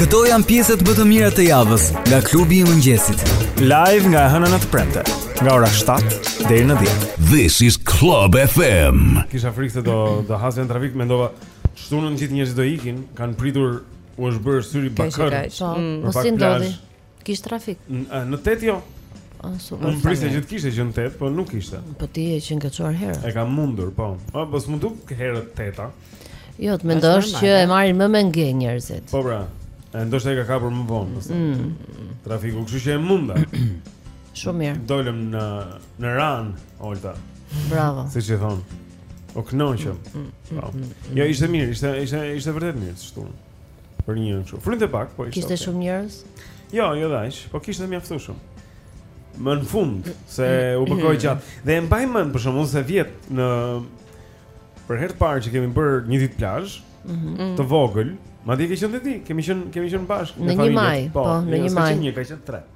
Këto janë pjesët më të mira të javës nga klubi i mëngjesit. Live nga e hëna në të premte, nga ora 7 deri në 10. This is Club FM. Kisha frikë se do hasja trafik, mendova shtunën gjithë njerëzit do ikin, kanë pritur u është bërë syri bakër. Po, mos i ndodhi. Kish trafik. Në tet jo. Ah, super. Unë prisa që të kishte që në tet, po nuk kishte. Po ti je qenke çuar herët. E kam mundur, po. Po po s'është herët teta. Jo, të mendosh që e marrin më me nge njerëzit. Po bra. E ndoshta e ka kapur më vonë, pastaj. Mm. Trafiku, kështu që e munda. Shumë mirë. Dolëm në në rërë, Olta. Bravo. Siç e thon. U knaqëm. Mm, mm, po. Jo, ishte mirë, ishte ishte ishte vërtet mirë, s'shtunë. Për një kështu. Frynte pak, po ishte. Kishte okay. shumë njerëz? Jo, jo dhe aq, po kishte mjaftueshëm. Më në fund se u bëkoi gjatë. Dhe e mbaj mend për shembull se vjet në për herë të parë që kemi bër një ditë plazh, mm -hmm. të vogël, madje ke qenë ti, kemi qenë kemi qenë bashkë në familje. Po, në një maj, po, në një maj. Në një maj, ka qenë tre.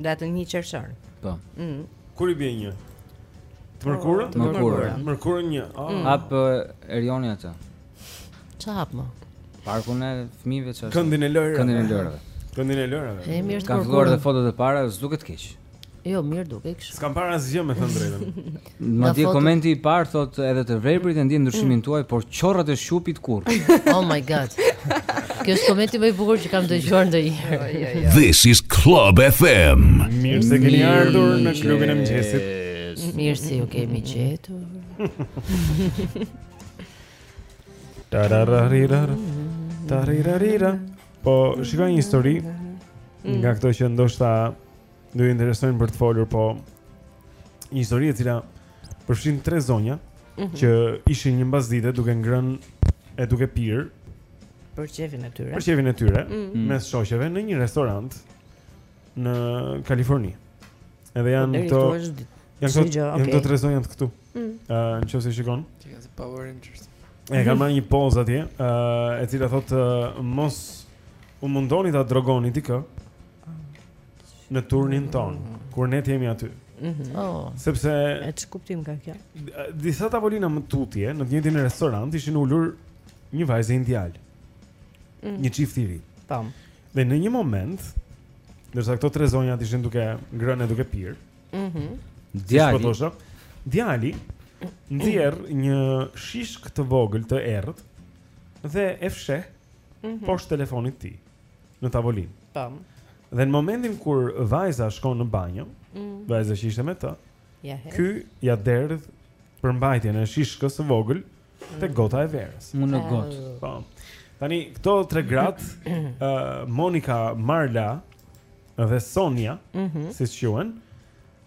Datën 1 qershor. Po. Mhm. Kur i bie një? Të mërkurën? Të mërkurën. Mërkurën një. Ah. Mm. Hap Erioni atë. Çfarë hap më? Parkun e fëmijëve çfarë? Këndin e lojërave. Këndin e lojërave. Këndin e lojërave. E mirë. Kanë filluar edhe fotot e para, s'duket keq. Jo, mirë duket kështu. S'kam parë asgjë me thënë të drejtën. Madje komenti i parë thotë edhe të verbrit e ndjen ndryshimin mm. tuaj, por qorrat e SHQUP-it kurr. Oh my god. Ky është komenti më i bukur që kam dëgjuar ndonjëherë. This is Club FM. Mirë se keni ardhur në klubin e mëngjesit. Mirë se ju kemi gjetur. Tarararira. Tarararira. Po shikoj një histori mm. nga këto që ndoshta do ju interesojnë për të folur, po një histori e cila përfshin tre zonja mm -hmm. që ishin një mbas dite duke ngrënë e duke pirë për qejfin e tyre. Për qejfin e tyre mm -hmm. mes shoqeve në një restorant në Kaliforni. Edhe janë këto janë këto okay. janë këto tre zonja këtu. Ëh, mm. uh, nëse shikon. Si te Power Rangers. E kanë marrë një pozë atje, uh, e cila thotë uh, mos u mundoni ta drogoni dikë. në turnin ton, kur ne të jemi aty. Mhm. Oh. Sepse e ç'kuptim ka kjo? Disa tavolina më tutje në të njëjtin restorant ishin ulur një vajzë, një djalë. Mm. Një çift i ri. Tam. Dhe në një moment, ndërsa këto tre zonjat ishin duke ngrënë e duke pirë. Mhm. Mm djali. Së djali nxjerr një shishe të vogël të errët dhe e fsheh mm -hmm. poshtë telefonit të tij. në tavolinë. Tam. Po. Dhe në momentin kur vajza shkon në banjo, mm. vajza që ishte me të, ja he. Ky ia derdh përmbajtjen e shishkës së vogël mm. tek gota e verës. Mu në gotë. Po. Tani këto tre gratë, ë uh, Monika, Marla dhe Sonja, mm -hmm. siç quhen,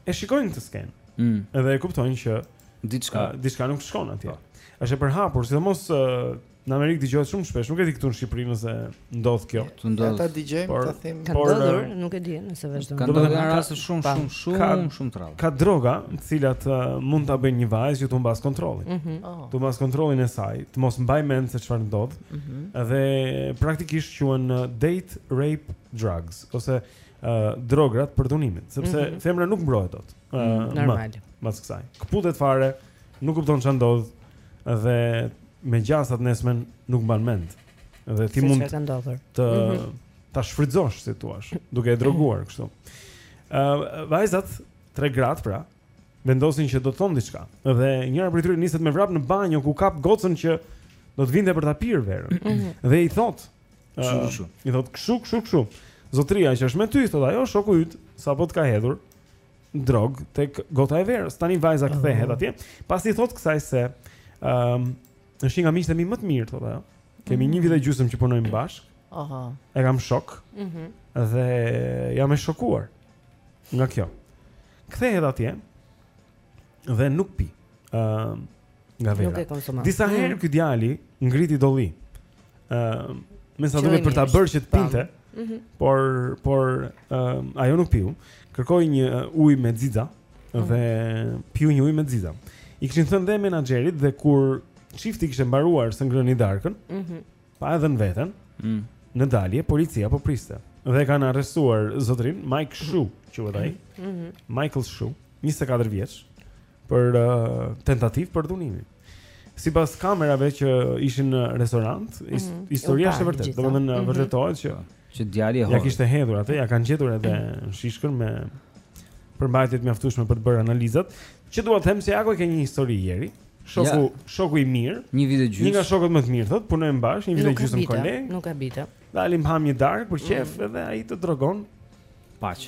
e shikojnë këtë skenë. Mm. Dhe e kuptojnë që diçka uh, diçka nuk shkon atje. Po. Është e përhapur, sidomos uh, Në Amerikë dëgjohet shumë shpesh, nuk e di këtu në Shqipëri nëse ndodh kjo. Të ndodh. A ta dëgjojmë ta them. Ka ndodhur, eh, nuk e di nëse vazhdon. Ka ndodhur raste shumë shumë shumë shumë të rrallë. Ka droga, të cilat eh, mund ta bëjnë një vajzë që të humbas kontrollin. Mhm. Oh. Të humbas kontrollin e saj, të mos mbaj mend se çfarë ndodh. Mhm. Dhe praktikisht quhen eh, date rape drugs ose drogat e përdhunimit, sepse mhm. femra nuk mbrohet dot. Normal. Mbas kësaj. Kputet fare, nuk kupton çfarë ndodh. Dhe me gjasat nesmen nuk mban mend. Dhe ti mund të mhm. ta shfrytëzosh situatën, duke e droguar kështu. Ë uh, vajzat, tre gratë pra, vendosin që do të thonë diçka. Dhe njëra prej tyre niset me vrap në banjo ku kap gocën që do të vinte për ta pirë verën. Mm -hmm. Dhe i thot, uh, i thot kshu kshu kshu. Zotëria që është me ty, thot ajo, shoku yt, sapo të ka hedhur, drogë tek gota e verës. Tani vajza ah. kthehet atje, pasi i thotë kësaj se ëm um, është një nga miqtë e mi më të mirë thotë ajo. Kemi një vit e gjysmë që punojmë bashkë. Aha. E kam shok. Mhm. Mm dhe jam e shokuar nga kjo. Kthehet atje. dhe nuk pi. Ëm uh, nga vera. Nuk e konsumon. Disa mhm. herë ky djali ngriti dolli. Ëm uh, me sa duket për ta bërë që të pinte. Mm -hmm. Por por um, ajo nuk piu. Kërkoi një uh, ujë me xixa mm -hmm. dhe piu një ujë me xixa. I kishin thënë dhe menaxherit dhe kur çifti kishte mbaruar së ngrëni darkën, mm -hmm. pa e dhënë veten, mm -hmm. në dalje policia po priste. Dhe kanë arrestuar zotrin Mike Shu, quhet ai. Mm -hmm. Michael Shu. 24 vjeç për uh, tentativë përdhunimi. Sipas kamerave që ishin në restorant, mm -hmm. historia është e vërtetë. Domethënë mm -hmm. vërtetohet që që djali e hodhi. Ia kishte hedhur atë, ia kanë gjetur edhe mm -hmm. shishkën me përmbajtje të mjaftueshme për të bërë analizat. Që dua të them se ja ku ka një histori ieri. Shoku, ja. shoku i mirë. Një vit e gjysmë. Një nga shokët më të mirë, thotë, punojmë bashkë, një vit e gjysmë kolegë. Nuk habitem. Dalim hamë një darkë për qejf mm. edhe ai të drogon. Paç.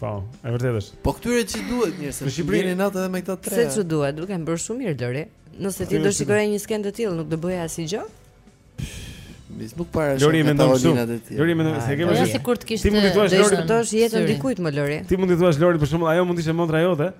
Po, e vërtetë është. Po këtyre ç'i duhet mirë se Shqipërinë natë edhe me këta tre. Se ç'u duhet, dua, kanë bërë shumë mirë Lori. Nëse ti do shikoje një skenë të tillë, nuk do bëje asnjë gjë. Mis nuk para shumë. Lori mendon kështu. Lori mendon se ke më shumë. Ti mund të thuash Lori, do t'ia jetën dikujt moj Lori. Ti mund të thuash Lori për shembull, ajo mund të ishte motra jote.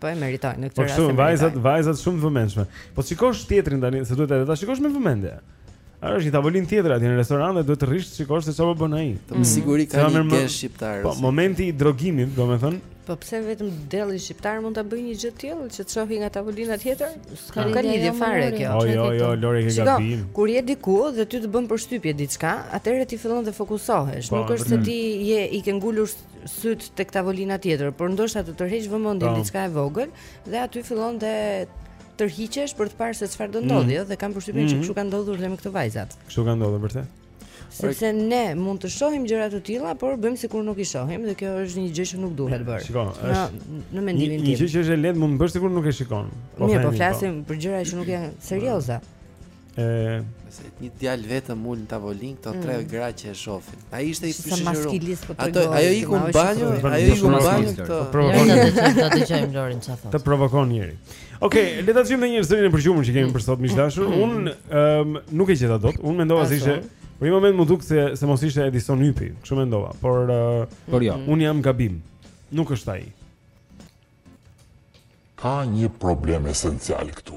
Po e meritoj në këtë rast. Po vajzat, vajzat shumë të vëmendshme. Po shikosh teatrin tani, se duhet edhe ta shikosh me vëmendje. Ajo është një tavolinë tjetër aty në restoran dhe duhet të rrish të shikosh se çfarë po bën ai. Po me mm. siguri ka qenë shqiptar. Po momenti i drogimit, domethënë. Po pse vetëm delli shqiptar mund ta bëjë një gjë të tillë që të shohin nga tavolina tjetër? S'ka ka lidhje fare kjo. Jo, jo, jo, Lori ke gabim. Kur je diku dhe ty të bën përshtypje diçka, atëherë ti fillon të fokusohesh. Po, Nuk është se ti je i ke ngulur syt tek tavolina tjetër, por ndoshta të tërheq vëmendjen po. diçka e vogël dhe aty fillon të tërhiqesh për të parë se çfarë do mm. ndodhë, ëh, dhe kam përshtypjen mm -hmm. që kështu ka ndodhur dhe me këto vajzat. Kështu ka ndodhur vërtet. Sepse ne mund të shohim gjëra të tilla, por bëjmë sikur nuk i shohim dhe kjo është një gjë që nuk duhet bërë. Shiko, është në mendimin tim, një gjë që është e lehtë mund të bësh sikur nuk e shikon. Po, po flasim për gjëra që nuk janë serioze. E se një djalë vetëm ul në tavolinë këto tre mm. gra që e shohin. Ai ishte i pashoqëruar. Po Ato ajo iku në banjo, ajo iku në banjo këto. Po provokon. Ne do të dëgjojmë Lorin çfarë thotë. Të provokon njëri. Okej, okay, le ta zgjidhim njëherë zërin e përgjumur që kemi për sot miq të dashur. Mm. Un um, nuk e gjeta dot. Un mendova se ishte Për një moment më duk se se mos ishte Edison Ypi, kështu mendova, por uh, por jo. Un jam gabim. Nuk është ai. Ka një problem esencial këtu.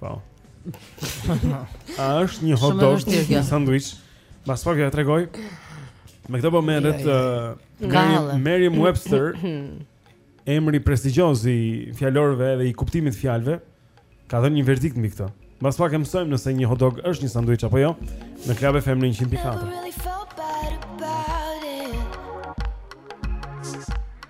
Po. A është një hot dog, një sandwich? Mbas pak ja tregoj. Me këtë po merret uh, Merriam Webster, emri prestigjioz i fjalorëve dhe i kuptimit të fjalëve, ka dhënë një verdikt mbi këtë. Mbas pak e mësojmë nëse një hot dog është një sandwich apo jo në Club FM 104.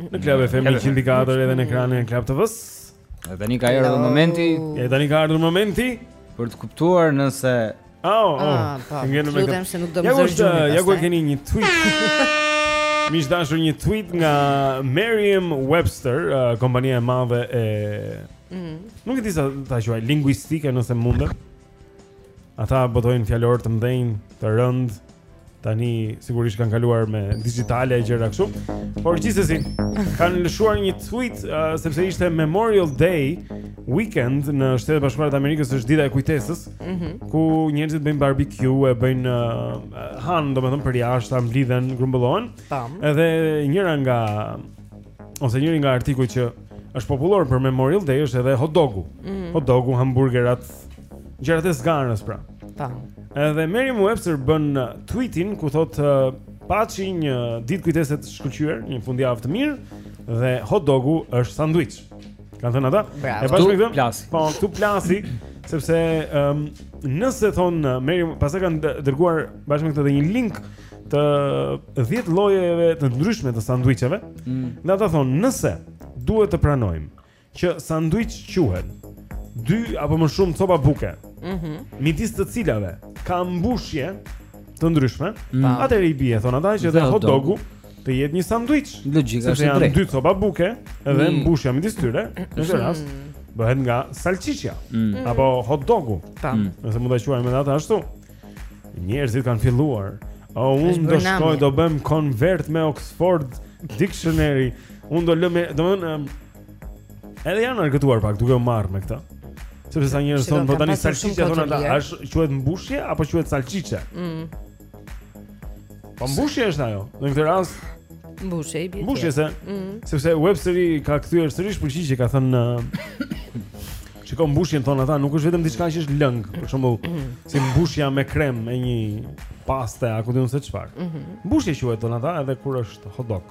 Në Club FM 104 edhe në ekranin e Club TV-s. Dhe tani ka ardhur momenti. E tani ka ardhur momenti për të kuptuar nëse Au, au. Ah, po. Ngjenë me këtë. se nuk do të mësosh gjë. Ja ku keni një tweet. Miq të dashur një tweet nga Merriam Webster, uh, kompania e madhe e mm. Nuk e di si ta quaj linguistike nëse mundem. Ata botojnë fjalorë të mëdhenj, të rëndë, Tani sigurisht kanë kaluar më digjitale e gjëra kështu. Por gjithsesi kanë lëshuar një tweet uh, sepse ishte Memorial Day weekend në Shtetet e Bashkuara të Amerikës është dita e kujtesës, mm -hmm. ku njerëzit bëjnë barbecue, e bëjnë uh, han, domethënë përjashta, mblidhen, grumbullohen. Edhe njëra nga ose njëri nga artikujt që është popullor për Memorial Day është edhe hot dogu. Mm -hmm. Hot dogu, hamburgerat, Gjërat e zgarës pra. Po. Edhe Merriam Webster bën uh, tweetin ku thot uh, paçi një ditë kujtese të shkëlqyer, një fundjavë të mirë dhe hot dogu është sanduiç. Kanë thënë ata? Bravo. E bashkë këtë? Plasi. Po, këtu plasi sepse um, nëse thon uh, Merriam pastaj kanë dërguar bashkë me këtë dhe një link të 10 llojeve të ndryshme të sanduiçeve. Mm. Dhe ata thon, nëse duhet të pranojmë Që sanduiç quhet dy apo më shumë copa buke. Mhm. Mm midis të cilave ka mbushje të ndryshme, mm. atëherë i bie thon ata që dhe hot dogu të jetë një sanduiç. Logjika është drejtë. Janë dy copa buke dhe mm. mbushja midis tyre, në këtë rast mm. bëhet nga salçiçja mm. apo hot dogu. Mm. Nëse mund ta quajmë edhe atë ashtu. Njerëzit kanë filluar. O unë do shkoj do bëhem konvert me Oxford Dictionary. Unë do lëmë, domethënë Edhe janë argëtuar pak duke u marrë me këtë. Sepse sa njerëz thonë po tani salçiçe thonë ata, a është quhet mbushje apo quhet salçiçe? Mm. Po mbushje është ajo. Në këtë rast mbushje i bie. Mbushje se. Mm. Sepse Websteri ka kthyer sërish përgjigje ka thënë Shiko mbushjen thonë ata, nuk është vetëm diçka që është lëng, për shembull, mm. si mbushja me krem e një paste apo di un se çfarë. Mm -hmm. Mbushje quhet thonë ata edhe kur është hot dog.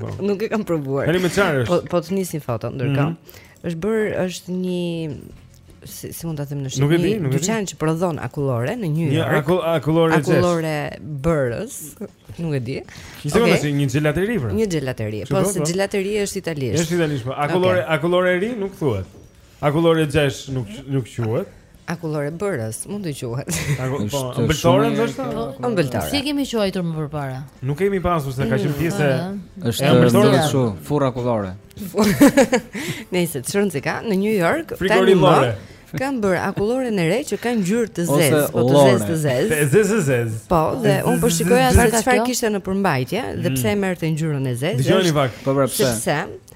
Po. Nuk e kam provuar. Tani me çfarë është? Po po të nis një foto ndërkohë. Mhm. Është bër është një si, si mund ta them në shqip. Nuk e di, nuk e di. Dyqan që prodhon akullore në New York. akull akullore e zezë. Akullore bërës, nuk e di. Një sekondë Okej. si një xhelateri pra. Një xhelateri. Kështu Po, po, se po. xhelateri është italisht. Është italisht po. Akullore, akulloreri nuk thuhet. Akullore gjesh nuk nuk quhet. Akullore bërës, mund të quhet. Po, ëmbëltore ndoshta? Po, ëmbëltore. Si e kemi quajtur më përpara? Nuk kemi pasur se ka qenë pjesë e ëmbëltores kështu, furra akullore. Nëse çon se ka në New York, tanimë kan bër akulloren e re që ka ngjyrë të zezë, po të zezë të zezë. Të zezë të zezë. Po, dhe un po shikoja se çfarë kishte në përmbajtje dhe mm. pse e merrte ngjyrën e zezë. Dëgjoni pak, po pra pse? Sepse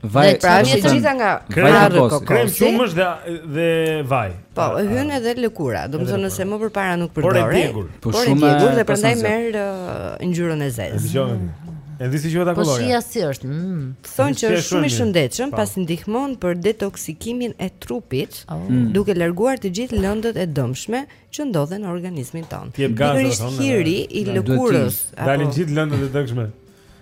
Vaj, pra është e gjitha nga krem kokosi. Krem qumësht dhe dhe vaj. Po, e hyn edhe lëkura, domethënë se më përpara nuk përdorej. Por e djegur. Po shumë e djegur dhe prandaj merr ngjyrën e zezë. Dëgjojmë. Mm. Edhe si quhet ajo? Po shija si është. Mm. Thonë që është shumë i shëndetshëm, po. pasi ndihmon për detoksikimin e trupit, oh. mm. duke larguar të gjithë lëndët e dëmshme që ndodhen në organizmin tonë. Pikërisht hiri i lëkurës. Dalin gjithë lëndët e dëmshme.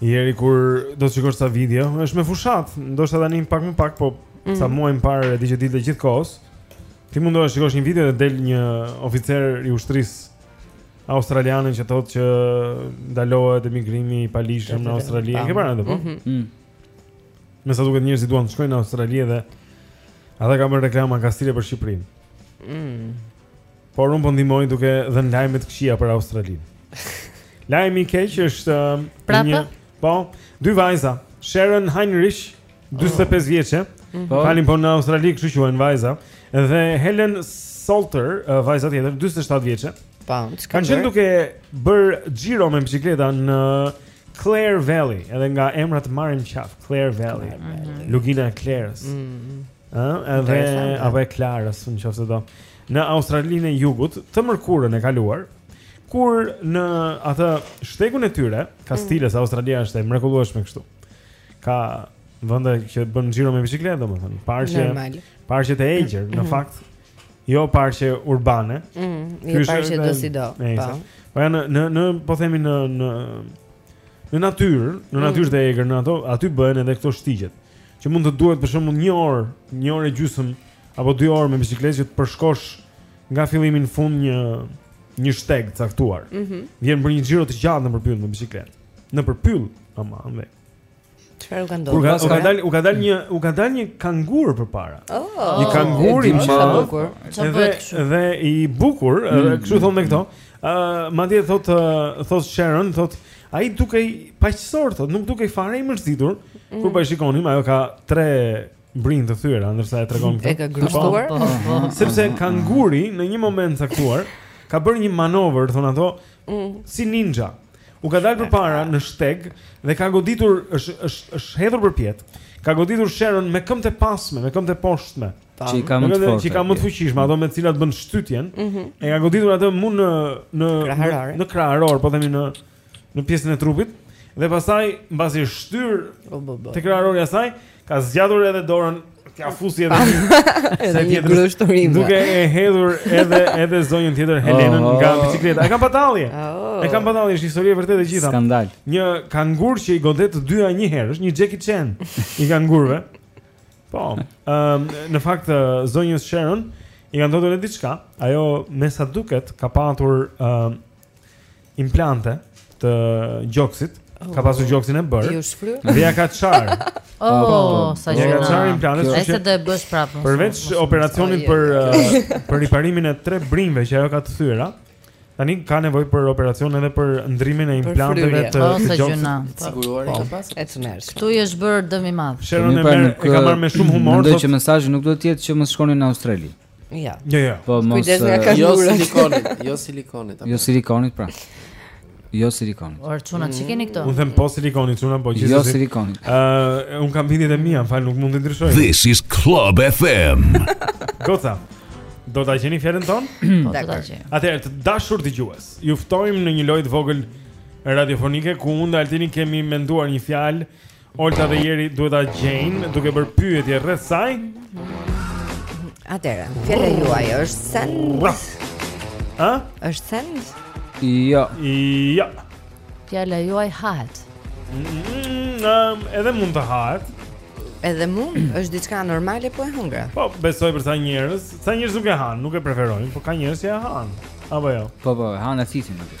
Hiri kur do të shikosh sa video, është me fushat, ndoshta tani pak më pak, po mm -hmm. sa muaj më parë e di që dilte gjithë kohës. Ti mundohesh të shikosh një video dhe del një oficer i ushtrisë australiane që thotë që ndalohet emigrimi i paligjshëm në Australi. E ke parë atë po? Mm -hmm. mm. Me sa duket njerëzit duan të shkojnë në Australi dhe ata kanë bërë reklama kastile për Shqipërinë. Mm. Por unë po ndihmoj duke dhënë lajme të këqija për Australinë. Lajmi i keq është um, prapë një, po, dy vajza, Sharon Heinrich, 45 oh. vjeçe, mm -hmm. falin po në Australi, kështu quhen vajza, dhe Helen Salter, uh, vajza tjetër, 47 vjeçe. Po, çka? Kanë qenë duke bërë xhiro me bicikleta në Clare Valley, edhe nga emrat marrin qafë, Clare Valley. Mm -hmm. Lugina e Clarës. Ëh, mm -hmm. edhe apo e Clarës, nëse do. në Australinë e Jugut të mërkurën e kaluar, kur në atë shtegun e tyre, kastile, se mm. Australia është e mrekullueshme kështu. Ka vende që bën xhiro me biçikletë, domethënë, parqe, parqe të egër, në mhm. fakt, jo parqe urbane. Ëh, mm, jo parqe dosido. Po. Po janë në në po themi në në në natyrë, në mm. natyrë të egër, në ato aty bëhen edhe këto shtigjet. që mund të duhet për shembull 1 orë, 1 orë e gjysmë apo 2 orë me biçikletë që të përshkosh nga fillimi në fund një një shteg të caktuar. Mm -hmm. Bjen për një xhiro të gjatë nëpër pyll me biçikletë. Nëpër pyll, ama, me. Çfarë ka ndodhur? U ka dal, u ka dal një, u ka dal një kangur përpara. Oh, një kangur i madh. Edhe edhe i bukur, mm -hmm. kështu thonë këto. Ë, uh, madje thotë, thotë Sharon, thotë Ai dukej paqësor, thotë, nuk dukej fare i mërzitur. Mm. Kur po e shikonim, ajo ka tre brinjë të thyera, ndërsa e tregon këtë. E ka grushtuar, po, po, po. sepse kanguri në një moment caktuar, ka bërë një manovër, thonë ato, mm. si ninja. U ka dalë përpara në shteg dhe ka goditur, është është është hedhur përpjet. Ka goditur Sharon me këmbët e pasme, me këmbët e poshtme. Që i ka më të fortë. Që i ka më të fuqishme, ato me të cilat bën shtytjen. Mm -hmm. E ka goditur atë mu në në kraharor, në kraharor, po themi në në pjesën e trupit dhe pastaj mbasi është shtyrë te kraharori i saj, ka zgjatur edhe dorën t'ia fusi edhe edhe një grushturim. Duke e hedhur edhe edhe zonjën tjetër Helenën oh, nga bicikleta. E kam batalje. Oh. E kam batalje, është histori e vërtetë e gjitha. Skandal. Një kangur që i godet të dyja njëherësh, është një Jackie Chan i kangurëve. Po. Ëm në fakt zonjës Sharon i ka ndodhur edhe diçka. Ajo me sa duket ka patur ëm implante të gjoksit. Ka pasur oh. gjoksin e bërë. Iu shfry. Dhe ia ka çarë. Oh, po, po, sa gjë. Ia ka çarë implantet. Ai se do e bësh prapë. Përveç operacionit për, për riparimin e tre brinjve që ajo ka të thyera. Tani ka nevojë për operacion edhe për ndrimin e implanteve të po, të gjoksit. Po. Siguruar po. ka pas. E tmerrshme. Ktu i është bërë dëm i madh. Sharon e merr, e ka marrë me shumë humor. Mendoj që mesazhi nuk duhet të jetë që mos shkoni në Australi. Ja. Jo, jo. Po mos. Kujdes me ka jo silikonit, jo silikonit. Jo silikonit pra. Jo silikonit. Ore çuna, ç'i keni këto? Unë them po silikonit, çuna po gjithsesi. Jo silikonit. Ë, uh, un kam bindjet e mia, fal, nuk mund të ndryshoj. This is Club FM. Goca. Do ta gjeni fjalën tonë? Po, do ta gjeni. Atëherë, të dashur dëgjues, ju ftojmë në një lojë të vogël radiofonike ku unë dhe Altini kemi menduar një fjalë Olta dhe Jeri duhet ta gjejnë duke bërë pyetje rreth saj. Atëra, fjala juaj është send. Ë? Është send? Jo. Jo. Fjala juaj hahet. Ëm, edhe mund të hahet. Edhe mund, është diçka normale po e hëngra. Po, besoj për ca njerëz, ca njerëz nuk e han, nuk e preferojnë, po ka njerëz që e han. Apo jo. Po po, han e thithin atë.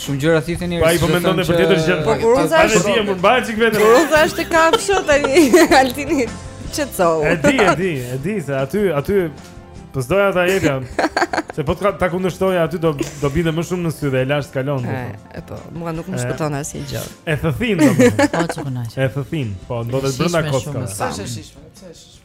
Shumë gjëra thithen. Po ai po mendon për tjetër gjë. Po kërpudha është. Po dihem, mbahet sik vetëm. Kërpudha është kafshë tani. Altini qetësohu. E di, e di, e di se aty, aty po s'doja ta jepja. Se po ta kundërshtoja aty do do binte më shumë në sy dhe e lashë të kalonte. E po, mua nuk më shpëton asnjë gjë. E thithin. Po çu kunaj. E thithin. Po ndodhet brenda kockave. Sa e shijshme, sa e shijshme.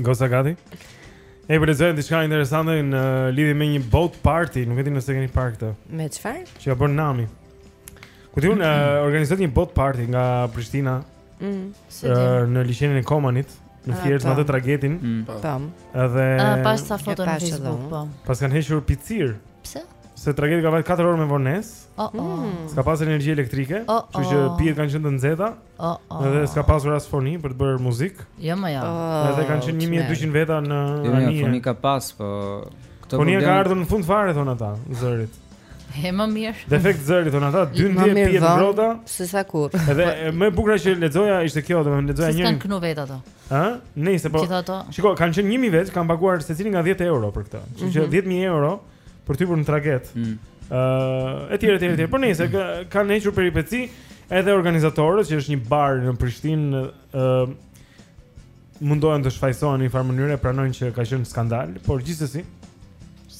Goca gati? E po lexoja diçka interesante në lidhje me një boat party, nuk e di nëse keni parë këtë. Me çfarë? Që ja bën Nami. Ku diun mm -hmm. organizoi një boat party nga Prishtina. Ëh, mm, uh, në liqenin e Komanit, në ah, Fierzë me atë tragetin. Mm. Po. Tam. Edhe ah, pashë ca foto në Facebook, po. Pastaj kanë hequr picir. Pse? Se trageti ka vajt 4 orë me vonesë. Oh, oh. Mm. S'ka pas energji elektrike, oh, oh. që pijet kanë qenë të nxehta. Oh, oh. Edhe s'ka pasur as foni për të bërë muzikë. Jo, më jo. Oh, Edhe kanë qenë 1200 veta në jo, anije. Jo, foni ka pas, po këtë foni ka ardhur në fund fare thon ata, zërit. E më mirë. Defekt zëri thon ata, 12 pije të ngrohta. Se sa kurr. Edhe po- më e bukur që lexoja ishte kjo, domethënë lexoja një. S'kan kënu vetë ato. Ë? Nëse po. Shiko, kanë qenë 1000 vetë, kanë paguar secili nga 10 euro për këtë. Kështu që 10000 mhm. euro. Mm -hmm për të hyrë në traget. Ëh, mm. uh, etj, etj, etj. Por nejse kanë hequr peripeci, edhe organizatorët që është një bar në Prishtinë, ëh, uh, mundohen të shfajsohen në një farë mënyre, e pranojnë që ka qenë skandal, por gjithsesi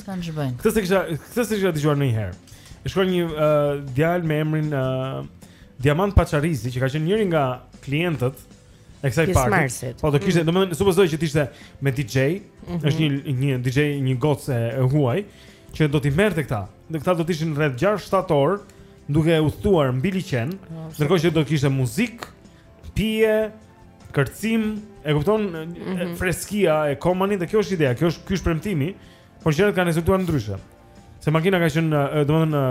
s'kan ç'bëjnë. Këtë s'e kisha, këtë s'e kisha dëgjuar ndonjëherë. E shkruan një uh, djalë me emrin uh, Diamant Paçarizi, që ka qenë njëri nga klientët e kësaj party. Po do kishte, mm. domethënë supozoj që të ishte me DJ, mm -hmm. është një një DJ një gocë e huaj që do t'i merrte këta. Dhe këta do të ishin rreth 6-7 orë duke udhëtuar mbi liqen, oh, ndërkohë që do kishte muzikë, pije, kërcim, e kupton mm -hmm. freskia e Komanit dhe kjo është ideja, kjo është ky është premtimi, por gjërat kanë rezultuar ndryshe. Se makina ka qenë, domethënë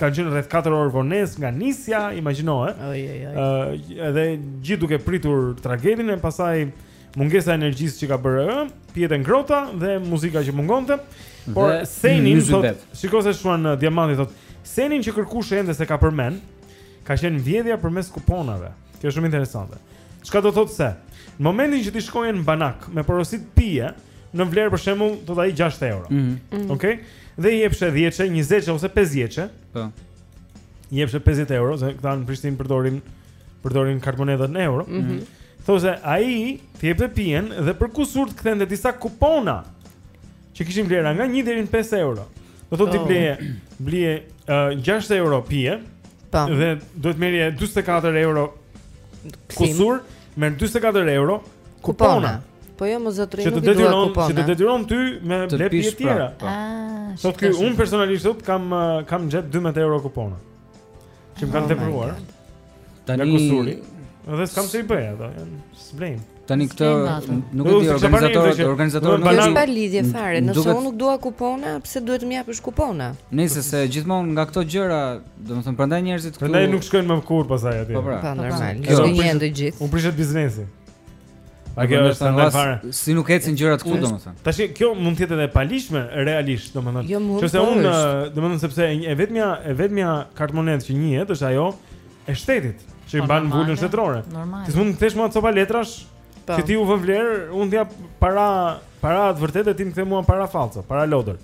kanë qenë rreth 4 orë vonesë nga nisja, imagjinoje. Oj oj oj. Ë edhe gjithë duke pritur tragetin e pastaj mungesa e energjisë që ka bërë ë, pijet e ngrohta dhe muzika që mungonte. Por Dhe senin thot, shiko se çuan uh, diamanti thot, senin që kërkush ende se ka përmend, ka qenë vjedhja përmes kuponave. Kjo është shumë interesante. Çka do thotë se në momentin që ti shkoje në banak me porosit pije, në vlerë për shembull, thot ai 6 euro. Mhm. Okej. Dhe i jepshe dhjetëshe, njëzetëshe ose pesëdhjetëshe Po I jepshe pesëdhjetë euro, se këta në Prishtin përdorin, përdorin kartëmonedhat në euro mm -hmm. Thotë se, ai të jepte pijen dhe për kusur të kthente disa kupona Që kishin vlera nga një deri në 5 euro Do thot oh. ti bleje, bleje uh, 6 euro pije pa. Po. Dhe duhet të merrje 44 euro kusur merr 44 euro kupona. Po jo mo zotëri nuk i dua kupona. Që të detyron ty me blet të tjera. Po. Ah, thot ky un personalisht sot kam eh, kam gjet 12 euro kupona. Që më kanë oh tepruar. Tani nga kusuri. Edhe s'kam çi bëj ato, s'vlejnë. Tani këtë nuk e di organizatorët, organizatorët nuk kanë pas lidhje fare. Nëse unë nuk dua kupona, pse duhet të më japësh kupona? Nëse se gjithmonë nga këto gjëra Domethënë prandaj njerëzit këtu. Prandaj nuk shkojnë më kurr pastaj aty. Po pra. Po normal. Kjo një ende gjithë. U prishet biznesi. A kjo është tani fare. Si nuk ecin gjërat këtu domethënë. Tash kjo mund të jetë edhe paligjshme realisht domethënë. Jo, Se unë domethënë sepse e vetmja e vetmja kartëmonedhë që njihet është ajo e shtetit që i po, mban vulën shtetërore. Ti s'mund të kthesh mua copa letrash Po. Që ti u vë vlerë, unë t'jap para para të vërteta ti më kthen mua para fallco, para lodër.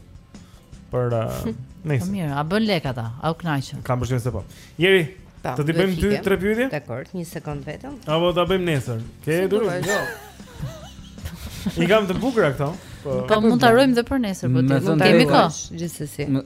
Për uh, nesër. Po mirë, a bën lek ata? A u kënaqën? Kam përshtypjen se po. Jeri, po, të ti bëjmë dy tre pyetje? Dakor, një sekond vetëm. Apo ta bëjmë nesër. Ke durim? Jo. I kam të bukura këto. Po, po mund ta ruajmë edhe për nesër, po ti nuk kemi kohë. Gjithsesi.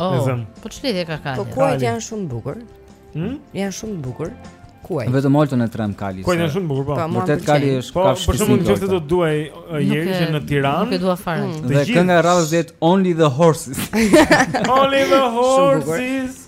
Oh, po ç'lidhje ka kali. Po kuajt janë shumë bukur. Hm? Janë shumë bukur. Kuaj. Vetëm Oltën e tremb kali. Kuaj janë shumë bukur po. Vërtet kali është po, kafshë. Po për shembull nëse do kuaj Jeri që në Tiranë. Nuk e dua fare. Mm. Dhe kënga e radhës quhet Only the Horses. Only the Horses.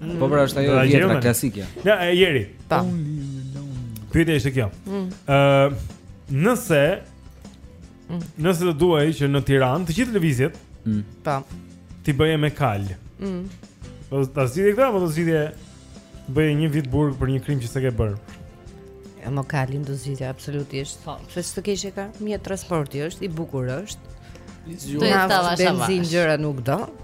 Mm. Po pra është ajo e vjetra klasikja. Ja, e Jeri. Ta. Pyetja ishte kjo. Ëh, mm. uh, nëse mm. nëse do duhej që në Tiranë të gjithë lëvizjet, mm. ta, t'i bëje me kal. Mm. Do ta zgjidhje këtë, apo do zgjidhje të bëje një vit burg për një krim që s'e ke bër. Jo, mo kalin do zgjidhja absolutisht. Po, pse ç'të keqe ka? Mjet transporti është i bukur është. Do të tavash. Benzinë gjëra nuk do.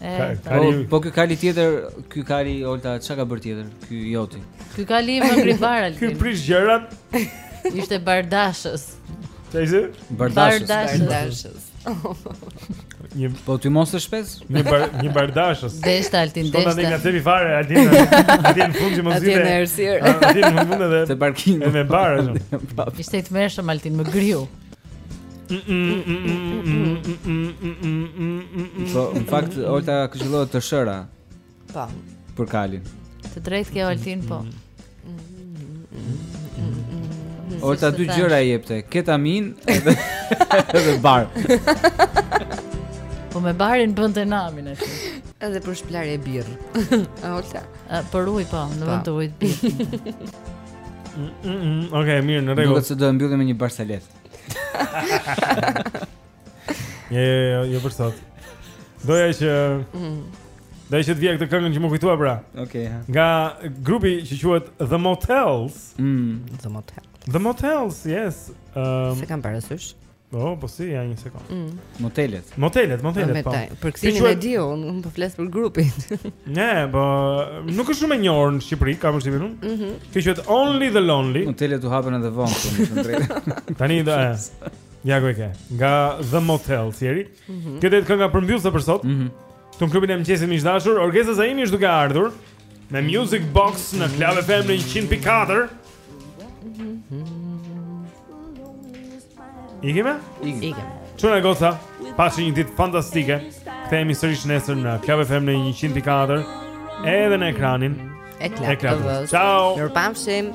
Kali... Po, po ky kali tjetër, ky kali Olta çka ka bër tjetër? Ky joti. Ky kali më ngriu bar. Ky prish gjërat. Ishte bardashës. Çfarë ishte? Bardashës. bardashës. Një po ti mos e shpes? Një bar, një bardashës. Deshta Altin deshta. Sot nga fare Altin. Altin në fund mos i dhe. Altin në fund edhe. Te parking. Me bar. Po. Ishte i tmerrshëm Altin më griu. Po, në fakt Olta këshillohet tërshëra. Po. Për kalin. Të drejtë ke Altin, po. Olta dy gjëra i jepte, ketamin edhe edhe bar. Po me barin bënte namin aty. Edhe për shplarje birr. Olta. Për ujë po, në vend të ujit birr. Mm, mm, mm, ok, mirë, në rregull. Duket se do e mbyllim me një barsalet. Jo, jo, jo, jo për sot. Doja që mm. Doja që të vija këtë këngën që m'u kujtua pra. Okej. Okay, ha. Nga grupi që quhet The Motels. Mm, The Motels. The Motels, yes. Ëm. Um, S'e kam parasysh. Po, po si, ja një sekond. Mm. Motelet. Motelet, motelet, po. Për kësimin quet... e diu, unë po flas për grupin. ne, po nuk është shumë e njohur në Shqipëri, kam përshtypjen unë. Mhm. Mm Kjo quhet Only the Lonely. Motelet u hapën edhe vonë, për me thënë drejt. Tani do e. Ja ku e ke. Nga The Motels, Jeri. Mm -hmm. Kjo është kënga përmbyllse për sot. Mhm. Mm Te klubi e mëngjesit miq të dashur, Orgesa Zaimi është duke ardhur. Me Music Box në Club FM në 100.4 Ikim? Ikim Çuna e goca, paçi një ditë fantastike Kthehemi sërish nesër në Club FM në 100.4 Edhe në ekranin E Club e Club Ciao Mirupafshim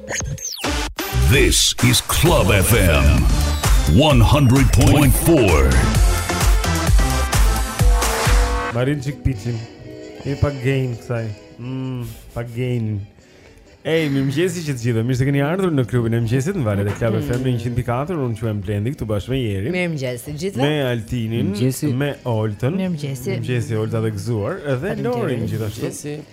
This is Club FM 100.4. Ma rrit çik piçin. E pa gain kësaj. Mm, pa gain. Ej, mirëmëngjesi që të gjithë, mirë se keni ardhur në klubin e mëngjesit në valët e Club FM në 104, unë quhem Blendi këtu bashkë me Jerin Mirëmëngjesi gjithëve Me Altinin, me Oltën Mirëmëngjesi Mirëmëngjesi Olta dhe gëzuar edhe Lorin gjithashtu Mirëmëngjesi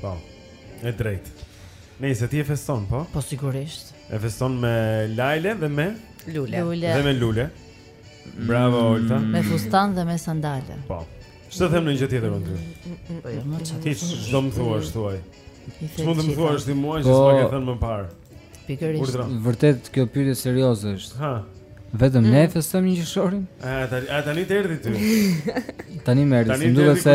Po. E drejtë. Nëse ti e feston, po? Po sigurisht. E feston me lajle dhe me lule. lule. Dhe me lule. Bravo mm. Olta. Me fustan dhe me sandale. Po. Ç'të them një gjë tjetër unë ty? Po jo, më çfarë? Ti ç'do më thuash, thuaj. Ç'mund të më thuash ti mua që po. s'ma ke thënë më parë. Pikërisht. Vërtet kjo pyetje serioze është. Ha. Vetëm ne mm. festojmë një qershorin? A tani tani të erdhi ty. Tani më erdhi, më duket se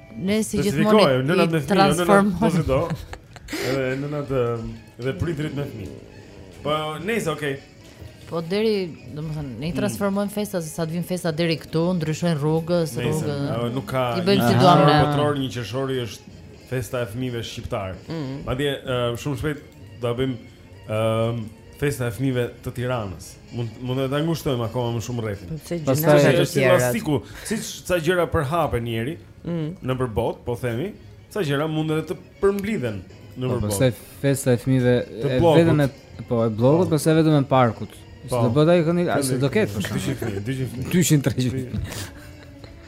Ne si gjithmonë i jo, jo, transformojmë. Jo, edhe nënat dhe prindërit me fëmijë. Po, nice, okay. Po deri, domethënë, ne i transformojmë mm. festat, se sa të vijnë festat deri këtu, ndryshojnë rrugës, rrugë. Nuk ka. I bëjmë si duam ne. Kontroll një qershori është festa e fëmijëve shqiptarë. Mm. Madje shumë shpejt do bëjmë Ëm Festa e fëmijëve të Tiranës. Mund mund ta ngushtojmë akoma më shumë rrethin. Pastaj është si plastiku, siç ca gjëra përhapen Jeri mm. nëpër botë, po themi, ca gjëra mund edhe të përmblidhen nëpër po, botë. Pastaj festa e fëmijëve e vetëm e po e bllokut, po. pastaj vetëm e parkut. Po. Do bëhet ai këndi, ai do ketë për shkak. 200 fëmijë, 200 fëmijë. 200 300.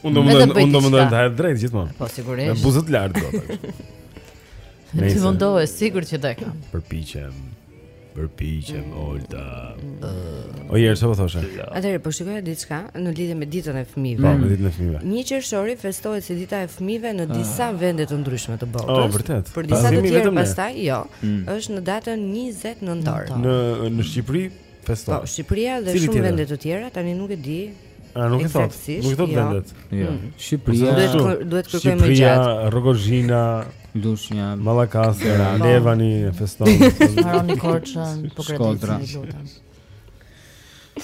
Unë do mundohem, unë do mundohem të rri drejt gjithmonë Po, sigurisht Me buzët lart do të Në të mundohë, sigur që të e kam Përpichem Përpichem, Olta mm. O Jeri, ç'po thoshe? Atere, po shikoja diçka në lidhje me ditën e fmijve Po, me ditën e fmijve Një qershori festohet si dita e fmijve në ah. disa ah. vende të ndryshme të botës O, vërtet Për disa të tjerë pastaj, jo mm. është në datën 20 nëntor Në, në Shqipëri festohet Po, Shqipëria dhe shumë vende të tjera Tani nuk e di A nuk i thotë, nuk i thotë jo. vendet. Jo. Mm. Shqipëria duhet duhet të kërkojmë më gjatë. Shqipëria, Rrogozhina, Lushnja, Mallakastra, po. po. Levani feston, harroni Korçën, po radhitni, lutem.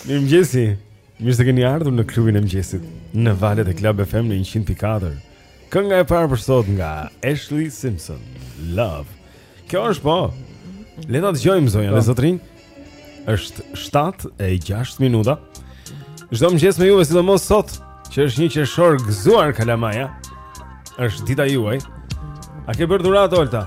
Mirëmëngjesi, mirë se keni ardhur në klubin e mëngjesit, në valët e Club FM në 100.4. Kënga e parë për sot nga Ashlee Simpson, Love. Kjo është po. Le ta dëgjojmë zonja dhe po. zotërinj. Është 7 e 6 minuta. Çdo mëngjes me juve, sidomos sot, që është një qershor gëzuar kalamaja. Është dita juaj. A ke bërë dhuratë Olta?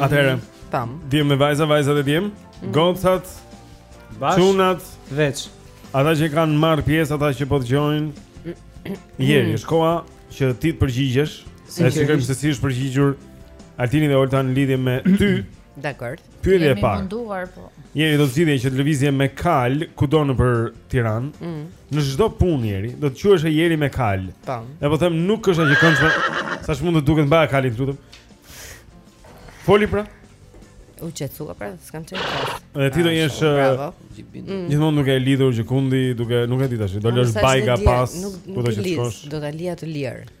Atëherë, tam. Djem me vajza, vajza e djem. Mhm. Gocat, çunat, veç. Ata që kanë marrë pjesë, ata që po dëgjojnë. Jeri, është koha që ti të përgjigjesh. Ne të shikojmë se si është përgjigjur Altini dhe Olta në lidhje me ty. Dakor. Pyetja e parë. Munduar, po. Jeri do të zgjidhje që të lëvizje me kal kudo nëpër Tiranë. Mm. Në çdo punë Jeri, do të quhesh Jeri me kal. Tam. E po them nuk është aq e këndshme. Sa ç'mund të duket mbaja kalin këtu. Foli pra. U qetësua pra, s'kam çfarë. Dhe ti do ah, jesh bravo. Mm. Gjithmonë duke lidhur gjëkundi, duke nuk e di tash, do lësh bajga pas, ku do të shkosh. Do ta lija të lirë.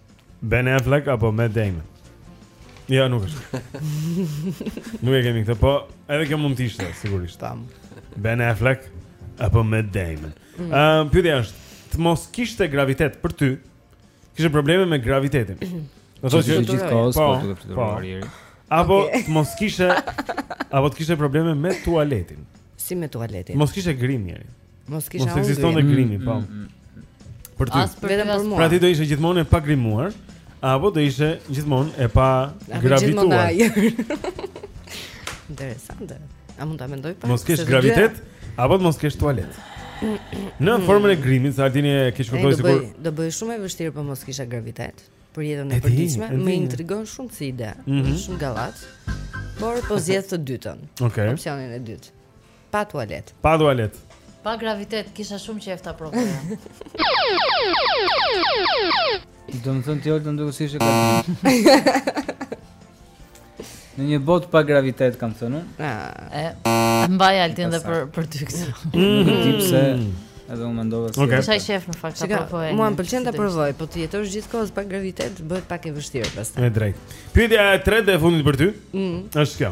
Ben Affleck apo Matt Damon? Ja, nuk është. nuk e kemi këtë, po edhe kjo mund të ishte sigurisht. Tam. Ben Affleck apo Matt Damon. Ëm, mm. uh, pyetja është, të mos kishte gravitet për ty, kishe probleme me gravitetin. Do të thotë gjithë kohës po, po të fluturoje njëri. Po. Apo okay. të mos kishe apo të kishe probleme me tualetin. Si me tualetin? Mos kishe grim njëri. Mos kisha humbur. Mos ekzistonte grimi, po. Mm, mm, mm. Për ty. Vetëm për mua. Pra ti do ishe gjithmonë e pa grimuar, apo do ishe gjithmonë e pa gravituar. Interesante. A mund ta mendoj pak? Mos kesh gravitet, apo mos kesh tualet. Në formën e grimit, se Altini e kish kuptuar sikur do bëhej shumë e vështirë po mos kisha gravitet për jetën e përditshme, më intrigon shumë si ide. Mm -hmm. Shumë gallat. Por po zgjedh të dytën. Okay. Opsionin e dytë. Pa tualet. Pa tualet. Pa gravitet, kisha shumë qejf ta provoj. Domethënë ti Ola duke si shikoj. Në një botë pa gravitet kam thënë. E mbaj Altin edhe për për ty këtë. Nuk e di pse. Mm. Edhe unë mendova se okay. sa shef në fakt apo po e. Mua më pëlqen ta provoj, po të jetosh gjithë kohës pa gravitet, bëhet pak e vështirë pastaj. E drejtë. Pyetja e tretë e fundit për ty. Mm. Është kjo.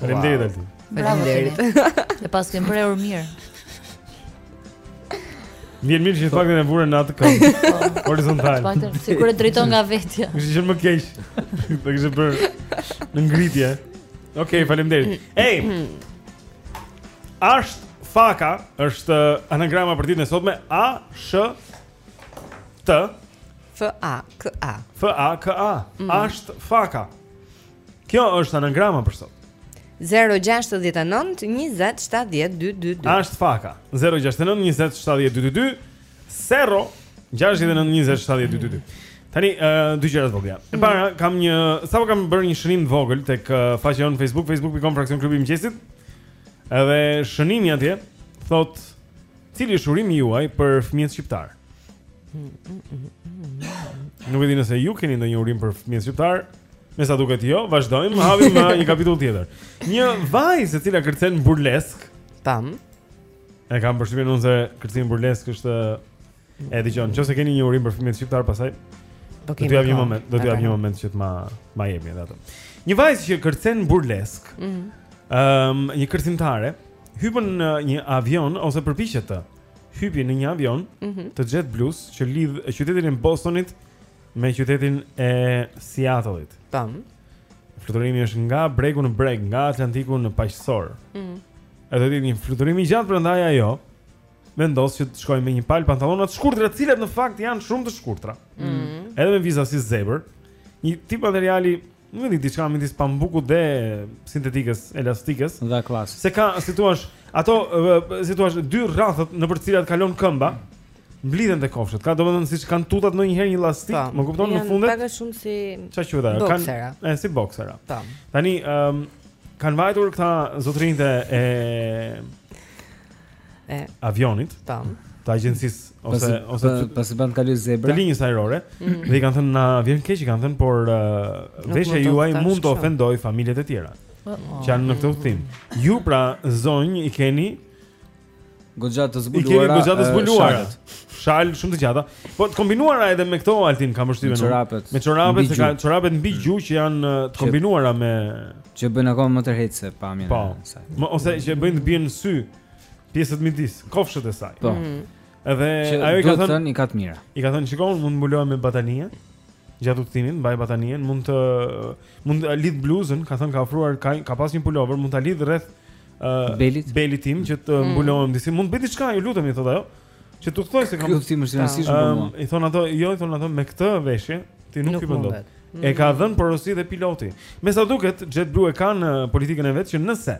Faleminderit Altin. Faleminderit. E pas kam prekur mirë. Më vjen mirë që fakën e vure në atë kënd. Horizontal. Fakti sikur e drejton nga vetja. Kishte qenë më keq. Të kishe bërë në ngritje. Okej, okay, faleminderit. Ej. Asht faka është anagrama për ditën e sotme A S T F A K A F A K A mm. Asht faka. Kjo është anagrama për sot. 0-6-19-27-12-2 Ashtë faka 0-6-19-27-12-2 Sero 6-19-27-12-2 Tani, uh, dy gjëra të vogla E mm. para, kam një Sapo kam bërë një shënim të vogël Tek uh, faqja jonë në Facebook Facebook pikë com fraksion klubi i mëngjesit Edhe shënimi atje Thot Cili është urimi juaj për fëmijët shqiptar? Nuk e di nëse ju keni ndonjë urim për fëmijët shqiptar. Me sa duket jo, vazhdojmë, hapim me një kapitull tjetër. Një vajzë e cila kërcen burlesk. Tam. E kam përshtypjen unë se kërcimi burlesk është e dëgjon. Nëse keni një urim për fëmijët shqiptar, pastaj do të jap një moment, do të jap një moment që të ma ma jepni atë. Një vajzë që kërcen burlesk. Mhm. Ëm, um, një kërcimtare hypën në një avion ose përpiqet të hypi në një avion mm -hmm. të JetBlue-s që lidh qytetin e Bostonit me qytetin e Seattle-it. Tam. Fluturimi është nga bregu në breg, nga Atlantiku në Paqësor. Ëh. Mm. Edhe është një fluturim i gjatë prandaj ajo vendos që të shkojë me një pal pantallona të shkurtra, të cilat në fakt janë shumë të shkurtra. Ëh. Mm. Edhe me viza si zebër, një tip materiali Nuk e di diçka midis pambukut dhe sintetikës, elastikës. Dhe klas. Se ka, si thua, ato si thua, dy rrathët nëpër të cilat kalon këmba. Mblidhen te kofshët. Ka domethënë siç kanë tutat ndonjëherë një elastik, po. më kupton në fundet? Pak a shumë si Çfarë quhet ajo? Boksera. Kan, e, si boksera. Po. Tani ëm um, kanë vajtur këta zotrinjtë e e avionit. Tam. Të agjencisë ose ose pasi bën kaloi zebra. Të linjës ajrore mm. dhe i kanë thënë na vjen keq, i kanë thënë por uh, veshja juaj mund të ofendoj familjet e tjera. Oh, oh. Që janë në këtë udhtim. Ju pra zonjë i keni goxha të zbuluara. I keni goxha të zbuluara. Shal shumë të gjata. Po të kombinuara edhe me këto Altin kam përshtypjen. Me çorapet. Me çorapet që kanë çorapet mbi mm. gju që janë uh, të kombinuara me që bëjnë akoma më tërheqëse pamjen po. e saj. Po. Ose që bëjnë të bien në sy pjesët midis, kofshët e saj. Po. Mm. Edhe ajo i ka thënë i ka të mira. I ka thënë shiko mund të mbulohem me batanie. Gjatë udhëtimit mbaj batanien, mund të mund të lidh bluzën, ka thënë ka ofruar ka, ka pas një pulover, mund ta lidh rreth uh, belit. belit tim që të mm. mbulohem disi. Mund të bëj diçka, ju lutem, i thotë ajo. Që të thoja se kam Ky udhëtim është i rëndësishëm për mua. I thon ato, jo i thon ato me këtë veshje, ti nuk hipën dot. E ka mm. dhënë porosi dhe piloti. Me sa duket, Jet Blue e kanë uh, politikën e vet që nëse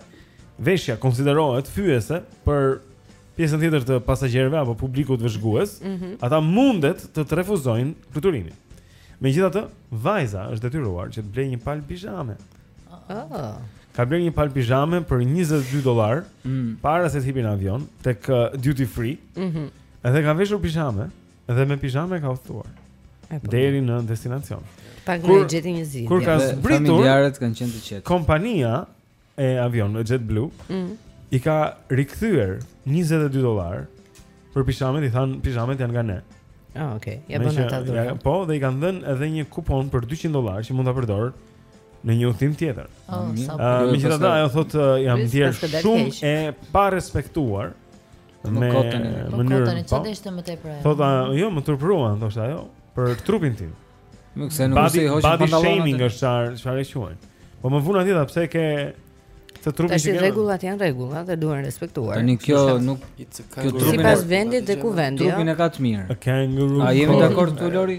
veshja konsiderohet fyese për pjesën tjetër të pasagjerëve apo publikut vëzhgues, mm -hmm. ata mundet të të refuzojnë fluturimin. Megjithatë, vajza është detyruar që të blejë një palë pijame. Ah. Ka blerë një palë pijame për 22 dollar mm. para se të hipi në avion tek uh, duty free. Mhm. Mm edhe ka veshur pijame dhe me pijame ka udhëtuar po. deri në destinacion. Paktën gjeti një zgjidhje. Kur ka zbritur, familjarët kanë qenë të qetë. Kompania e avionit JetBlue mm. i ka rikthyer 22 dollar për pijamet, i thanë pijamet janë nga ne. Ah, okay. Ia bënë ata dhuratë. Po, dhe i kanë dhënë edhe një kupon për 200 dollar që mund ta përdor në një udhëtim tjetër. Oh, uh, Megjithatë ajo thotë uh, jam ndier shumë e parespektuar me këtë e po, mënyrën. Po kotën ishte më tepër. Po ta, jo, më turpëruan thoshte ajo për trupin tim. Nuk se nuk se i hoqi pantallonat. Body shaming është çfarë, çfarë e quajnë. Po më vunë notë pse ke këtë trupin që ke. Rregullat janë rregulla dhe duhen respektuar. Tani kjo nuk kjo trupin sipas vendit dhe kuvendit. Trupin e ka të mirë. A jemi dakord këtu Lori?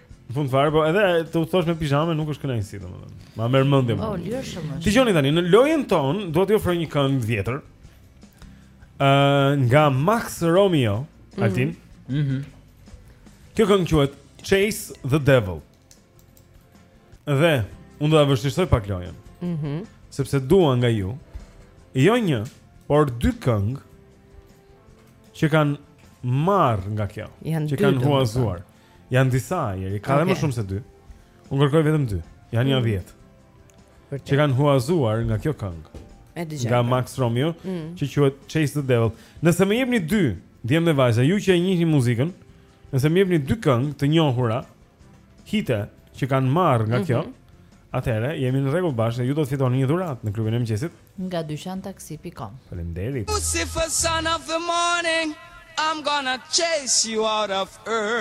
Fund fare, po edhe të udhëtosh me pizhame nuk është kënaqësi domethënë. Ma merr mendja. Po, lirshëm është. Dëgjoni tani, në lojën tonë do t'ju ofroj një këngë të vjetër. Ë uh, nga Max Romeo, mm -hmm. Altin. Mhm. Mm -hmm. Kjo këngë quhet Chase the Devil. Dhe unë do ta vështirësoj pak lojën. Mhm. Mm sepse dua nga ju jo një, por dy këngë që kanë marrë nga kjo, që kanë huazuar. Mm Janë disa Jeri, ka dhe më shumë se dy Unë kërkoj vetëm dy, janë nja mm. dhjetë Që kanë huazuar nga kjo këngë Nga Max Romeo, mm. që quhet Chase the Devil Nëse më jepni dy, djem dhe vajza, ju që e njihni muzikën Nëse më jepni dy këngë të njohura Hite që kanë marrë nga kjo mm -hmm. Atëherë, jemi në rregull bashkë dhe ju do të fitoni një dhuratë në klubin e mëngjesit Nga dyqan taksi pikë kom. Faleminderit.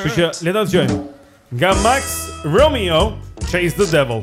Kështu që le ta dëgjojmë. Nga Max Romeo, Chase the Devil.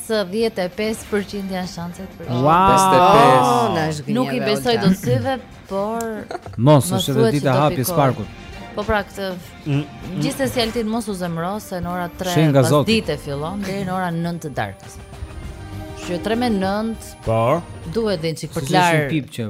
Pesëdhjetë e pesë për qind janë shanset për qind Wow Nuk i besoj dot syve, por Mos, është edhe dita e hapjes së parkut Po pra këtë mm. Gjithsesi Altin mos u zemro se në ora 3 pasdite fillon Deri në ora 9 të darkës që 3 me 9 Po Duhet dhe një çikë për të larë Së që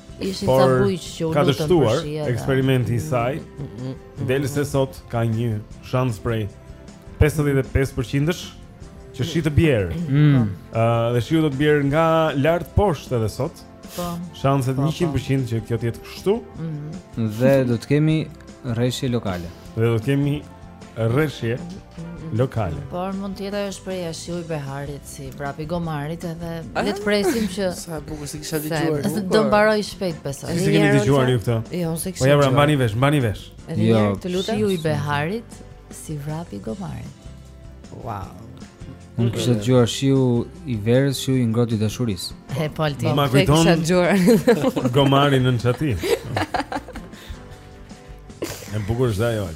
Ishin ca bujq që u lutën për shi. Ka dështuar eksperimenti i saj. Mm, mm, mm, Del se sot ka një shans prej 55%-sh që shi të bjerë. Ëh, dhe shiu do të bjerë nga lart poshtë edhe sot. Po. Shanset 100% po, po. që kjo të jetë kështu. Dhe do të kemi rreshje lokale. Dhe do të kemi rreshje lokale. Por mund të jetë ajo shprehja shiu i beharit, si vrapi i gomarit edhe ah. le të presim që sa bukur s'e kisha dëgjuar. Se do mbaroj shpejt besoj. S'e keni dëgjuar ju këtë? Jo, unë s'e kisha. Po ja mbani vesh, mbani vesh. Jo, të lutem. Shiu i beharit, si vrapi i gomarit. Wow. Unë kisha dëgjuar shiu i verës, shiu i ngrohtë i dashurisë E, po Altin, unë kisha dëgjuar Gomari në në çati Më e bukur është ajo.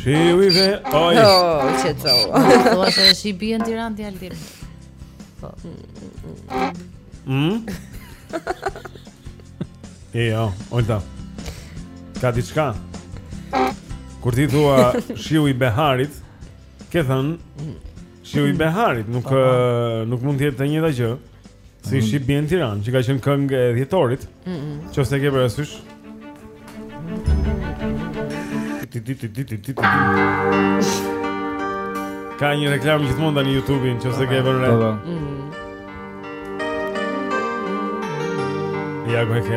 Shiu i ve, oj. Oh, çe ço. Po atë e shi bie në Tiranë ti Altin. Po. Mm. E jo, ojta. Ka diçka. Kur ti thua shiu i beharit, ke thënë shiu i beharit, nuk po, po. nuk mund të jetë e njëjta gjë. Si shi bie n' Tiranë, që ka qenë këngë e dhjetorit. Mm -mm. Qoftë se e ke parasysh? Ka një reklamë gjithmonë tani në YouTube, në qoftë se ke vënë. Po. Ja ku e ke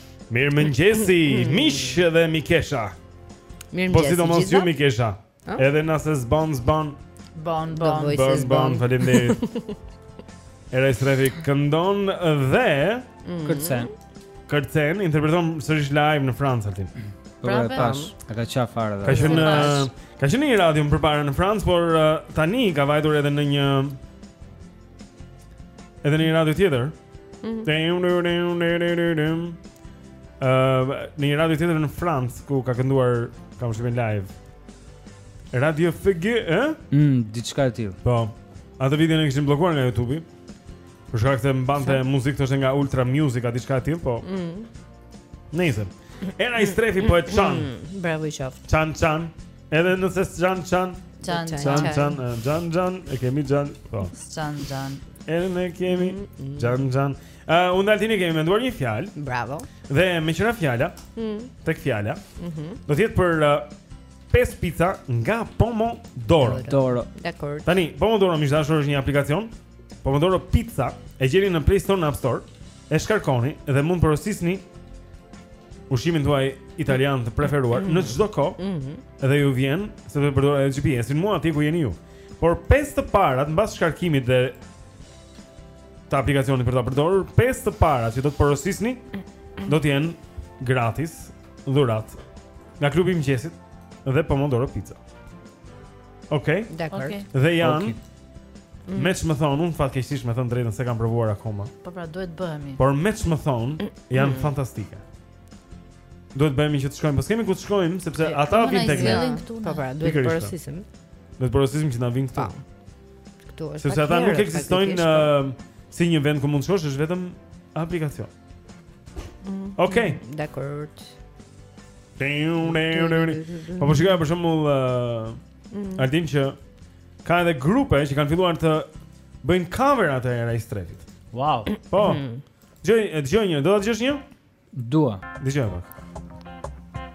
Mirë mëngjesi, mm. miq dhe mikesha Mirë mëngjesi, gjitha Po sidomos ju mikesha Edhe nëse s'bon, s'bon Bon, bon, bon, bon, faleminderit Era Istrefi këndon dhe mm. Kërcen Kërcen, interpreton sërish live në Francë Altin Pra e tash, ka qenë fare dhe Ka qenë, ka qenë në një radio përpara në Francë Por uh, tani ka vajtur edhe në një Edhe në një radio tjetër. Mhm. Në një radio tjetër në Francë ku ka kënduar kam shpin live. Radio FG, ë? Mm, diçka e tillë. Po. Atë video e kishim bllokuar nga YouTube-i. Për shkak se mbante muzikë thoshte nga Ultra Music a diçka e tillë, po. Mm. Nëse. Era Istrefi po e çan. Mm, bravo i qoftë. Çan çan. Edhe nëse s'xhan çan Çan çan çan Xhan xhan E kemi xhan Po S'xhan xhan Edhe ne kemi Xhan xhan uh, Unë dalë tini kemi menduar një fjalë Bravo Dhe me qëra fjalla mm. Tek fjalla mm -hmm. Do tjetë për uh, Pes pizza nga Pomodoro Doro Dekord Tani Pomodoro mishdashur është një aplikacion Pomodoro Pizza e gjeni në Play Store në App Store, e shkarkoni dhe mund të porosisni ushqimin tuaj italian të preferuar mm. në çdo kohë. Mm -hmm. Dhe ju vjen se do të përdorë edhe GPS-in mu aty ku jeni ju. Por pesë të parat mbas shkarkimit dhe të aplikacionit për ta përdorur, pesë të parat që do të porosisni do të jenë gratis dhuratë nga klubi i mëngjesit dhe Pomodoro Pizza. Okej. Okay. Dakord. Okay. Dhe janë okay. Mm. Me ç'më thonë, unë fatkeqësisht me thënë të drejtën s'e kam provuar akoma. Po pra duhet të bëhemi. Por me ç'më thonë, mm. janë mm. fantastike. Duhet të bëhemi që të shkojmë, po s'kemi ku të shkojmë sepse e, ata po vijnë tek ne. Po pra, duhet të porosisim. Duhet të porosisim që të na vijnë këtu. Këtu është. Sepse ata nuk ekzistojnë si një vend ku mund të shkosh, është vetëm aplikacion. Mhm. Okej. Okay. Dakord. Po po shikoja për shembull uh, mm. Altin që ka edhe grupe që kanë filluar të bëjnë cover-at e Era Istrefit. Wow. Po. Mm. Dëgjo, dëgjo një, do ta dëgjosh një? Dua. Dëgjoje pak.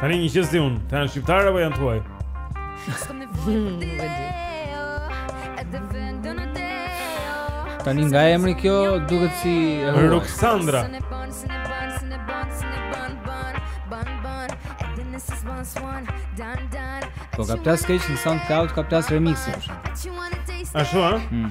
Tani një që s'e di unë, këta janë shqiptarë apo janë të huaj? Tani nga emri kjo duket si Ruksandra. Po ka plas keq në SoundCloud, ka plas remix-i. Ashtu, ha? Hmm.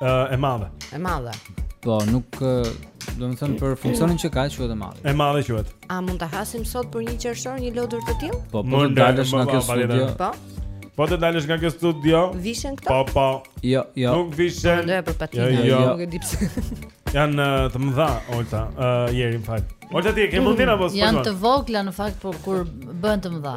Ë uh, e madhe. E madhe. Po, nuk, domethënë, për funksionin që ka quhet e madhe. E madhe quhet. A mund ta hasim sot për 1 Qershor një lodër të tillë? Po, po të dalësh nga kjo studio. Po. Po të dalësh nga kjo studio. Vishen këto? Po, po. Jo, jo. Nuk vishen. Po ia për patina, jo, jo. nuk e di pse. Janë të mëdha, Olta, uh, Jeri më fal. Olta ti e ke mendjen apo jo? Janë të vogla në fakt, por kur bëhen të mëdha.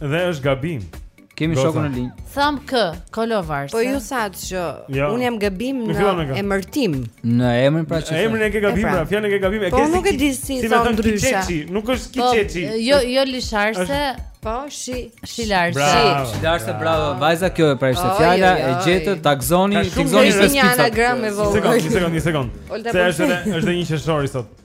Dhe është gabim. Kemi shokun në linjë. Thumb K, Kolovars. Po ju thatë që jo. un jam gabim në emërtim. Në emrin pra që. Emrin e ke gabim, pra, pra fjalën e ke gabim, e po, ke. Po nuk e di si i thonë ndryshe. Kiçeçi, nuk është po, kiçeçi. Jo, jo lisharse. Po, shi, shilarës. Bravo. Shilarës, bravo. Vajza kjo pra ishte fjala, e gjetët, ta gëzoni, t'i gëzoni pesë picat. Një anagram e vogël. Sekond, sekond, sekond. Se është është 1 Qershori sot.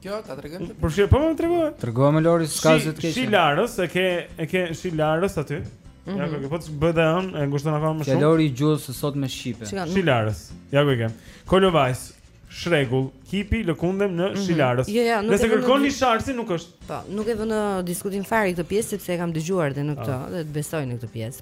Kjo ta tregon. Po shih, po më tregon. Tregon me Lori s'ka zë të keq. Si Larës e ke e ke si Larës aty? Mhm. Ja ku po të bëhet ai on, e ngushton akoma më shumë. Ke fjalorin e gjuhës së sotme shqipe. Shilarës. Ja ku e kem. Kolovajs, Shregull, Hipi, Lëkundem në mhm. Shilarës. Jo, jo, Nëse kërkon lisharsin nuk është. Po, nuk e vë në diskutim fare këtë pjesë sepse e kam dëgjuar dhe në këtë ah. dhe të besoj në këtë pjesë.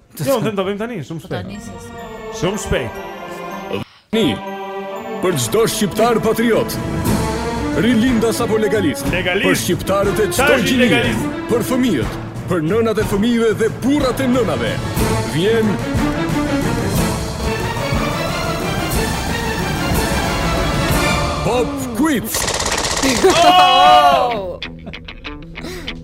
Jo, unë them ta bëjmë tani, shumë shpejt. Tani se s'ka. Shumë shpejt. Ni. Për çdo shqiptar patriot. Rilindas apo legalist. Legalist. Për shqiptarët e çdo gjini. Për fëmijët, për nënat e fëmijëve dhe burrat e nënave. Vjen Pop Quiz. Oh!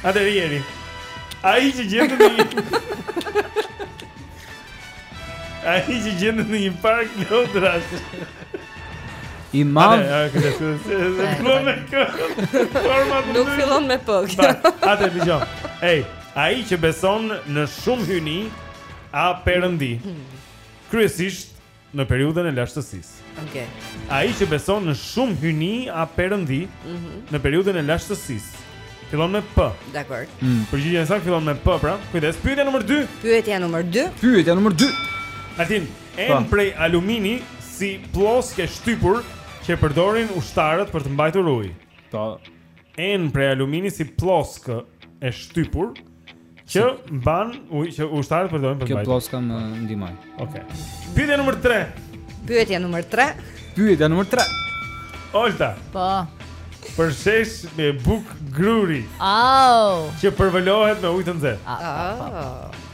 Atëherë Jeri. Ai që gjendet në një Ai që gjendet në një park lodrash. I madh. Nuk fillon me p. A, të dëgjoj. Ej, ai që beson në shumë hyjni a perëndi. Kryesisht në periudhën e lashtësisë. Okej. Okay. Ai që beson në shumë hyjni a perëndi mm -hmm. në periudhën e lashtësisë. Fillon me P. Dakor. Mm. Përgjigjja e saktë fillon me P, pra. Kujdes, pyetja nr. 2. Pyetja nr. 2. Pyetja nr. 2. Martin, enë, po, prej alumini si ploskë e shtypur që përdorin ushtarët për të mbajtur ujë. Ta enë prej alumini si ploskë e shtypur që mban ujë që ushtarët përdojnë për të bajtë. Kjo ploska më ndihmoi. Okej. Okay. Pyetja numër 3. Pyetja numër 3. Pyetja numër 3. Olta. Po. Përshesh me bukë gruri. Au. Oh. Që përvëlohet me ujë të nxehtë. Ah. Oh.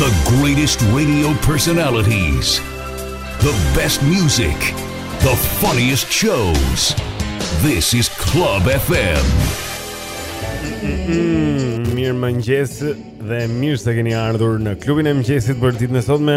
The greatest radio personalities The best music The funniest shows This is Club FM Mirëmëngjes dhe mirë se keni ardhur në klubin e mëngjesit për ditën e sotme.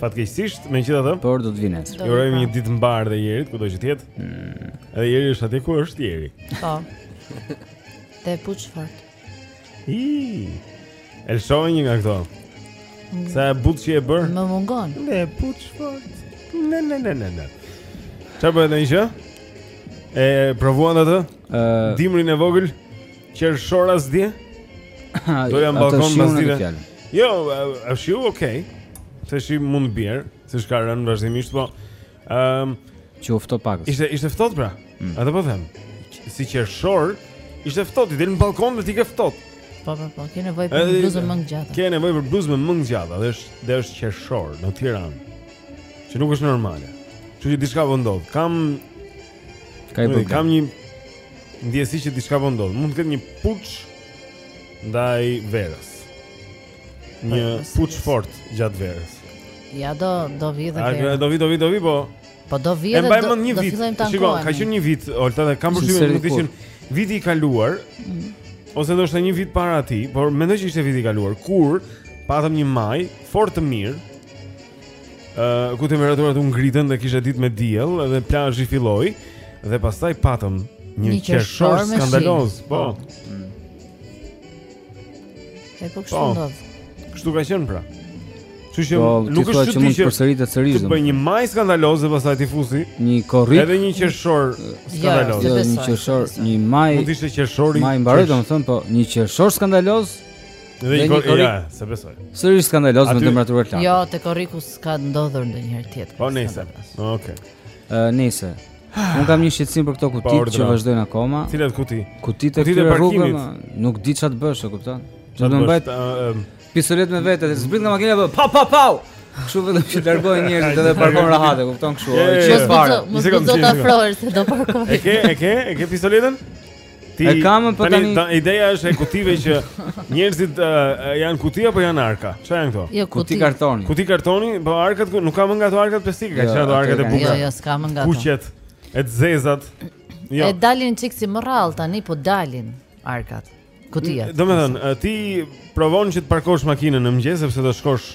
Fatkeqësisht, megjithatë, por do të vinë nesër. Ju urojmë një ditë mbarë dhe jerit, kudo që të jetë. Mm. Edhe jeri është atje ku është jeri. Po. Të puth fort. I. El shohin një nga këto. Mm. Sa e butë që e bërë? Më mungon Të puth fort Ne, ne, ne, ne, ne Ça bëre ti që? E provove dhe ti? Uh, Dimrin e vogël? Qershoras dje? Dola në ballkon më zdive Jo, shiu okay. Se shi mund bjerë, se s'ka rënë vazhdimisht, po. Ëm, um, ftohtë pak. Ishte ishte ftohtë pra. Mm. Atë po them. Si qershor, ishte ftohtë, del në ballkon dhe ti ke ftohtë. Po, po, po, ke nevojë për bluzë mëngëgjatë. Ke nevojë për bluzë mëngëgjatë, dhe është dhe është qershor në Tiranë. Që nuk është normale. Kështu që diçka po ndodh. Kam Ka i bëj. Kam një ndjesi që diçka po ndodh. Mund të ketë një puç ndaj verës. Një puç fort gjatë verës. Ja do do vi dhe vera. A do vi do vi do vi po. Po do vi dhe do, do, do fillojmë të ankohemi. Shiko, ka qenë një vit, Olta, dhe kam përshtypjen që ishte viti i kaluar. Mm. Ose ndoshta një vit para atij, por mendoj që ishte viti i kaluar kur patëm një maj fort të mirë. ku temperaturat u ngritën dhe kishte ditë me diell dhe plazhi filloi dhe pastaj patëm një, një qershor skandaloz, po. po. E po kështu po. ndodh. Kështu ka qenë pra. Kështu që po, nuk është çudi që përsëritet sërish. Të bëjë një maj skandaloz dhe pastaj ti fusi një korrik. Edhe një qershor skandaloz. Jo, një qershor, një maj. Mund të ishte qershori. Maj mbaroi domethënë, po një qershor skandaloz Dhe një korrik, jo, s'e besoj. Sërish skandaloz me temperaturë të lartë. Jo, te korriku s'ka ndodhur ndonjëherë të jetë. Po nejse. Okej. Ë nejse. Un kam një shqetësim për këto kutitë që vazhdojnë akoma. Cilat kuti? Kutitë e këtyre rrugëve nuk di ça t'bësh, e kupton? Ça, do mbash pistoletë me vete, të zbresësh nga makina po pa pa pa. Kështu vetëm që t'largohen njerëzit dhe parkon rahat, e kupton kështu. Mos do të afrohesh se do parkoj. E ke, e ke, e ke pistoletën? Ti e kam po tani. Tani ideja është e kutive që njerëzit uh, janë kuti apo janë arka? Çfarë janë këto? Jo, kuti. kuti kartoni. Kuti kartoni, po arkat nuk ka më nga ato arkat plastike, ka jo, çfarë ato arkat e bukura. Jo, jo, s'ka më nga ato. Të kuqet e të zezat. Jo. E dalin çik si më rrallë tani, po dalin arkat. Kutitë. Domethënë, ti provon që të parkosh makinën në mëngjes sepse do shkosh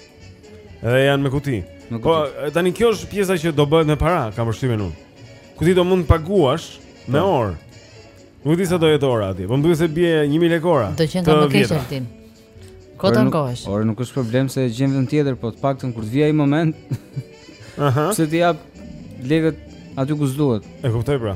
Edhe janë me kuti. Po tani kjo është pjesa që do bëhet me para, kam përshtypjen unë. Ku ti do të mund të paguash me po. orë. Nuk di sa do jetë ora atje, po më duket se bie 1000 lekë ora. Do qenka më keq Altin. Kot ankohesh. Ora nuk është problem se e gjen vend tjetër, po të paktën kur të vijë ai moment. Aha. Se t'i jap lekët aty ku s'duhet? E kuptoj pra.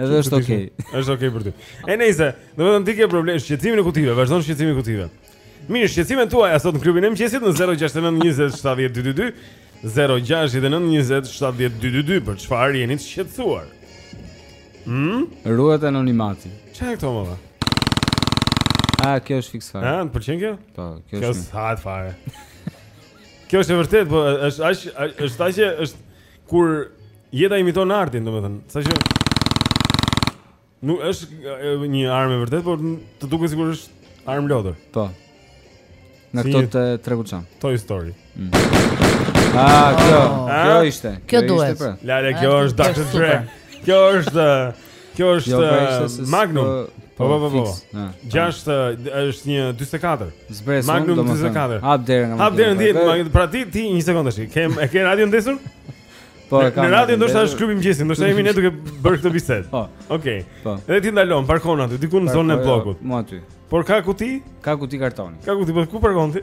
Edhe është okay. Është okay për ty. E nejse, do vetëm ti ke problem shqetësimin e kutive, vazhdon shqetësimi i kutive. Mirë, shqetësimet tuaja sot në Klubin e Mëngjesit në 069 20 70 222, 069 20 70 222 për çfarë jeni të shqetësuar? Hm? Ruhet anonimati. Çfarë këto më? A, kjo është fiks fare. Ëh, të pëlqen kjo? Po, kjo është. Kjo është hard fare. Kjo është e vërtetë, po është aq është aq është Kur jeta imiton artin, domethënë, saqë nuk është një armë e vërtetë, por të duket sikur është armë lodër. Po. Nga këto të Tregut Çam. Toy Story. Mm. Ah, kjo, oh. kjo ishte. Kjo, kjo duhet. Pra. Lale, kjo është Dr. Dre. Kjo është uh, Kjo është jo, pra eh, se Magnum. Po po po. po. po. Gjashtë eh, është një 44. Wesson, Magnum 44. Hap derën. Hap derën ti, pra ti ti një sekondë tash. Kem e ke radion ndezur? Po e kam. Në radio ndoshta është klubi i mëngjesit, ndoshta jemi ne duke bërë këtë bisedë. Po. Okej. Po. Edhe ti ndalon, parkon aty diku në zonën e bllokut. Mo aty. Por ka kuti? Ka kuti kartoni. Ka kuti, po ku parkon ti?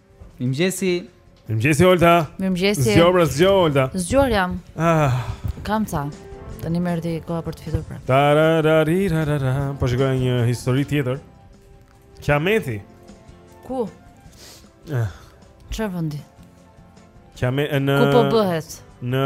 Mirëmëngjesi. Mirëmëngjesi Olta. Mirëmëngjesi. Zgjohu pra zgjohu Olta. Zgjuar jam. Ah. Kam ca. Tani më erdhi koha për të fjetur prapë. Tarararira. Po shikoj një histori tjetër. Qameti. Ku? Eh. Çfarë vendi? Qameti në Ku po bëhet? Në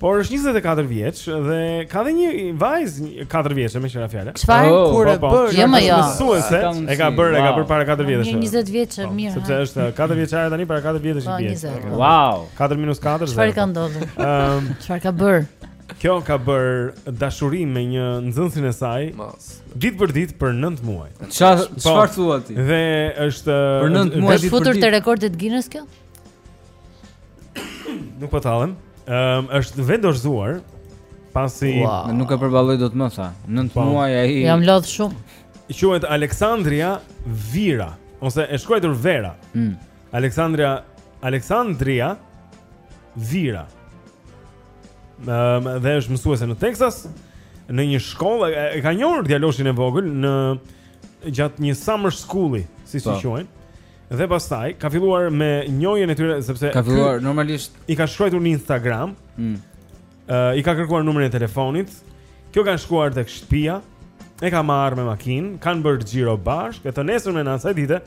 Por është 24 vjeç dhe ka dhe një vajzë 4 vjeçe me që ra fjala. Çfarë oh, kur e po, po. bër? Jo më jo. Mësuese, e ka bër, e ka bër para 4 vjetësh. Njëzet vjeç është po, mirë. Sepse është 4 vjeçare tani para 4 vjetësh i bie. Wow. 4 minus 4. Çfarë ka ndodhur? Ëm, çfarë ka bër? Kjo ka bër dashuri me një nxënësin e saj. Ditë për ditë për 9 muaj. Çfarë çfarë thua ti? Dhe është për 9 muaj ditë për ditë. Është futur te rekordet Guinness kjo? Nuk po tallem. Ëm është vendosur pasi wow. nuk e përballoj dot më tha. 9 po. muaj ai. Jam lodhur shumë. Quhet Aleksandria Vira ose e shkruar Vera. Mm. Aleksandria Aleksandria Vira. Ëm dhe është mësuese në Texas në një shkollë e ka njohur djaloshin e vogël në gjatë një summer school-i, si si po. quajnë. Dhe pastaj ka filluar me njohjen e tyre sepse ka filluar ky, normalisht i ka shkruar në Instagram. Mm. Uh, I ka kërkuar numrin e telefonit. Kjo kanë shkuar tek shtëpia. E ka marrë me makinë, kanë bërë xhiro bashkë, e të nesërmen e asaj dite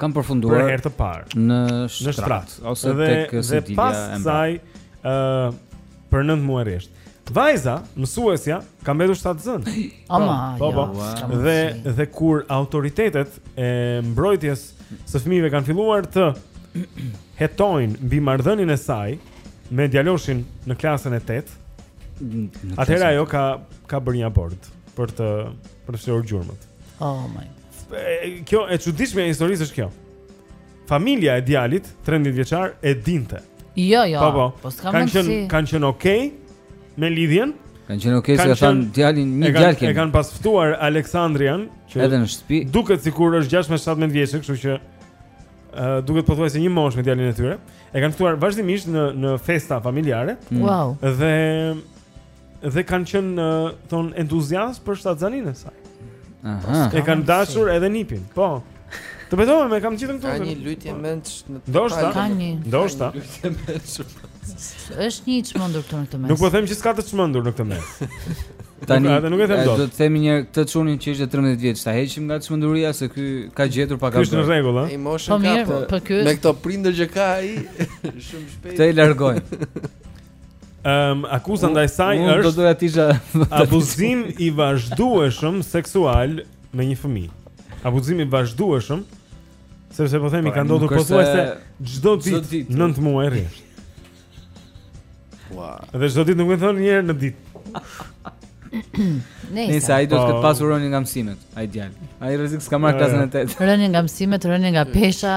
kanë përfunduar për herë të parë në shtrat, në shtrat. ose dhe, tek Sicilia. Dhe pastaj ë uh, për 9 muaj rresht. Vajza, mësuesja, ka mbetur shtatzënë. Ama, po, po. po. Jo, dhe dhe kur autoritetet e mbrojtjes së fëmijëve kanë filluar të hetojnë mbi marrëdhënien e saj me djaloshin në klasën e 8. Atëherë ajo ka ka bërë një abort për të për të fshirë gjurmët. Oh my. Gjëja e çuditshme e historisë është kjo. Familja e djalit, 13 vjeçar, e dinte. Jo, jo. Po, po. po s'ka kanë qenë si... kanë qenë okay me lidhjen. Kanë qenë okay se e kanë djalin një djalë kanë. E kanë pas ftuar Aleksandrian që edhe në shtëpi. Duket sikur është 16-17 vjeç, kështu që ë uh, duket pothuajse një moshë me djalin e tyre. E kanë ftuar vazhdimisht në në festa familjare. Mm. Wow. Dhe dhe kanë qenë thotë entuziastë për shtatzaninë e saj. Aha. E kanë dashur edhe nipin. Po. Të betohem, e kam të gjithën këtu. Ka një luajtje mendsh këtu Ndoshta, ka një. Ndoshta. Luajtje mendsh. Është një i çmendur këtu në këtë mes. Nuk po them që s'ka të çmendur në këtë mes. Tani nuk, nuk e them dot. Do të themi ne këtë çunin që ishte 13 vjeç, ta heqim nga çmenduria se ky ka gjetur pak atë. Është në rregull, a? Po mirë, po, po ky. Me këta prindër që ka ai, shumë shpejt. Të largojmë. Ehm, um, akuza ndaj saj është do doja të isha abuzim i vazhdueshëm seksual me një fëmijë. Abuzim i vazhdueshëm sepse po themi po, ka ndodhur pothuajse çdo ditë 9 muaj rresht. Wow. Dhe çdo ditë nuk do me thënë një herë në ditë. Nëse Nëse ai do të ketë po. pasur rënë nga mësimet, ai djalë. Ai rrezik s'ka marrë klasën e 8. Rënë nga mësimet, rënë nga pesha.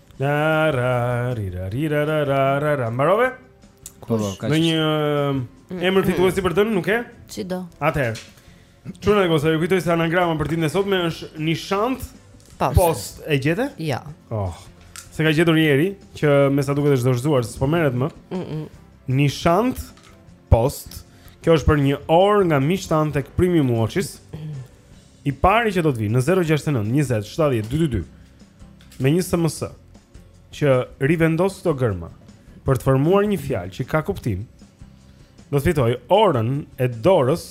La ra ri ra ri ra ra ra ra ra Mbarove? Po, po, ka ndonjë mm. emër fituesi për të, nuk e? Që do Atëherë çuna e goca, ju kujtoj se anagrama për ditën e sotme është nishant post. Post e gjete? Ja. Oh. S'e ka gjetur njeri që me sa duket janë dorëzuar, s'po merren më. Mm -mm. Nishant Post. Kjo është për një orë nga miqtë tanë tek Premium Watches. I pari që do të vi në 069 20 70 222 me një SMS që rivendos këto gërma për të formuar një fjalë që ka kuptim, do të fitojë orën e dorës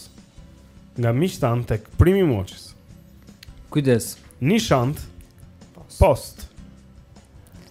nga miqtë tanë tek Primi Moçis. Kujdes. Nishan Post.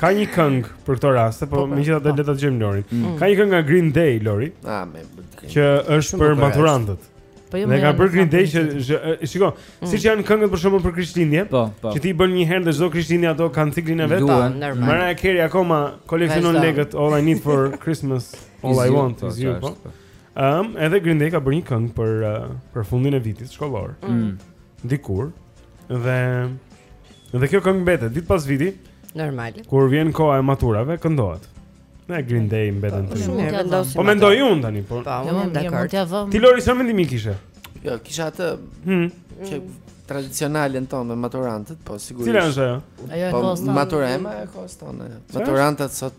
Ka një këngë për këto raste, po, po, po megjithatë po. le ta dëgjojmë Lorin. Mm. Ka një këngë nga Green Day Lori. Ah, me. Që është për maturantët. Po jo. E ka bërë Green Day që shikoj, mm. siç janë këngët për shembull për Krishtlindje, po, po. që ti i bën një herë dhe çdo Krishtlindje ato kanë ciklin e vet. Mariah Carey akoma koleksionon lekët All I Need for Christmas, All I Want is You. Po. Ëm, edhe Green Day ka bërë një këngë për uh, për fundin e vitit shkollor. Mm. Dikur, Dhe dhe kjo këngë mbetet vit pas viti. Normal. Kur vjen koha e maturave, këndohet. Dhe Green Day mbeten po, tri. Po mendoj unë tani, po. Po, unë jam dakord. Ti Lori ça mendimi kishe? Jo, kisha atë. Hm. Që tradicionalen tonë me maturantët, po sigurisht. Cila është ajo? Ajo e po, Koston. Maturema e Koston. Maturantët sot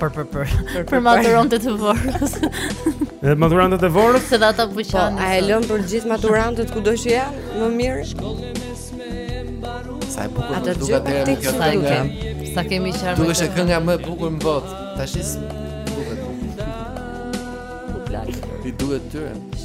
Për për për. Për maturantët e Vorës. Edhe maturantët e Vorës? Se ata po qan. Po, a e lëmë për gjithë maturantët kudo që janë? Më mirë. Sa e bukur është duka dhe më kjo të nga Sa kemi qarë Duhet të jetë kënga më e bukur në botë Ta shis Ti duke të tyre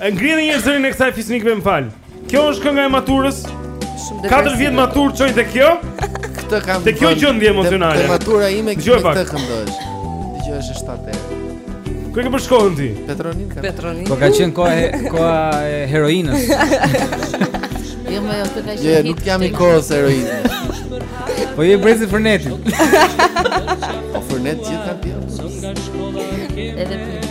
E ngrieni një çik zërin e kësaj Fisnik më fal. Kjo është kënga e maturës. Shumë depresive. Katër vjet maturë çoi te kjo. Këtë kam. Te kjo gjendje emocionale. Te matura ime që këtë këndosh. Dëgjoj është shtatë. Ku e ke bërë shkollën ti? Petro Nini ka. Petro Nini. Po ka qenë koha e koha e heroinës. Jo më jashtë ka qenë. Jo, nuk jam i kohës heroinës. Po je brezi fernetit. Po fernet gjithë kanë pirë. Edhe për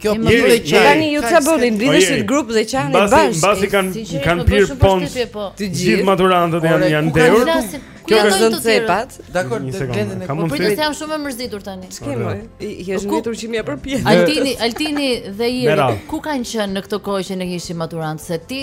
Kjo po ju e qaj. Tani ju ça bëni? Mblidheni grup dhe qani bashkë. Mbasi kanë kanë pirë ponç. Po. Të gjithë maturantët janë janë dehur. Kjo ka zënë cepat. Dakor, të glenë ne. Po prit se jam shumë e mërzitur tani. Ç'ke më? I ke zgjitur qimja për pjesë. Altini, Altini dhe Iri, ku kanë qenë në këtë kohë që ne ishim maturantë? Se ti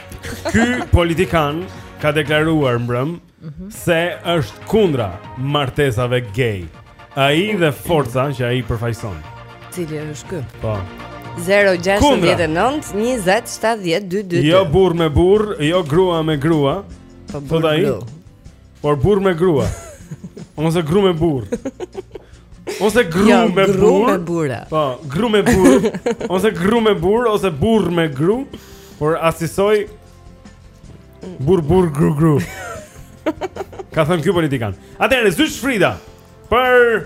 Ky politikan ka deklaruar mbrëmë mm -hmm. se është kundra martesave gay. Ai dhe forca që ai përfaqëson. Cili është ky? Po. 069 20 70 222. Jo burrë me burrë, jo grua me grua. Po burrë. Por burrë me grua. Ose gru me burr. Ose gru jo, me burr. Gru me burr. Po, gru me burr. Ose gru me burr ose burr me gru, por asisoj burr burr gru gru. Ka thënë ky politikan. Atëherë zysh Frida për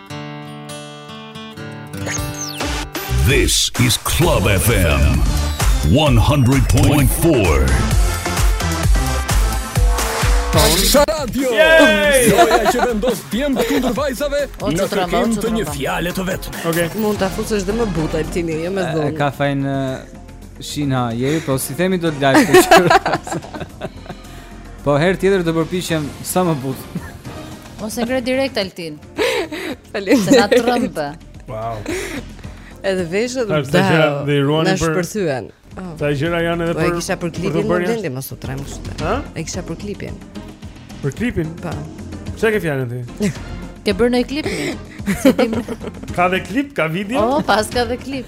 This is Club FM 100.4. Sa radio! Loja që vendos djemtë kundër vajzave O, që në trama, o, kërkim që të një trama. fjale të vetme. Okej. Mund ta fusësh dhe më butë Altini, jo me dhunë. E ka fajin Shina Jeri, po si themi do të lajë të qërë Po herë tjetër do përpiqem sa më butë Ose ngre direkt Altin. Faleminderit. Se na trëmbe. Wow. Edhe veshët do të na shpërthyen. Oh. Sa gjëra janë edhe po, për. Po e kisha për klipin e Lindit mos u tremb kështu. Ë? E kisha për klipin. Për klipin? Po. Çfarë ke fjalën ti? Ke bërë një klip? Ka dhe klip, ka video? Oh, paska dhe klip.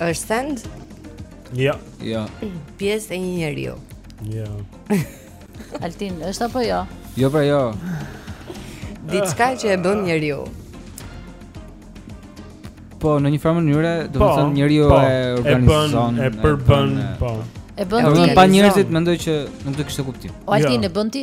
Është send? Jo. Jo. Pjesë e një njeriu. Jo. Altin, është apo jo? Jo, pra jo. Diçka që e bën njeriu. Po, në një farë mënyre, domethënë njeriu po, e organizon, e përbën, po. E bën ti. Unë pa njerëzit mendoj që nuk do kishte kuptim. O Altin jo. e bën ti?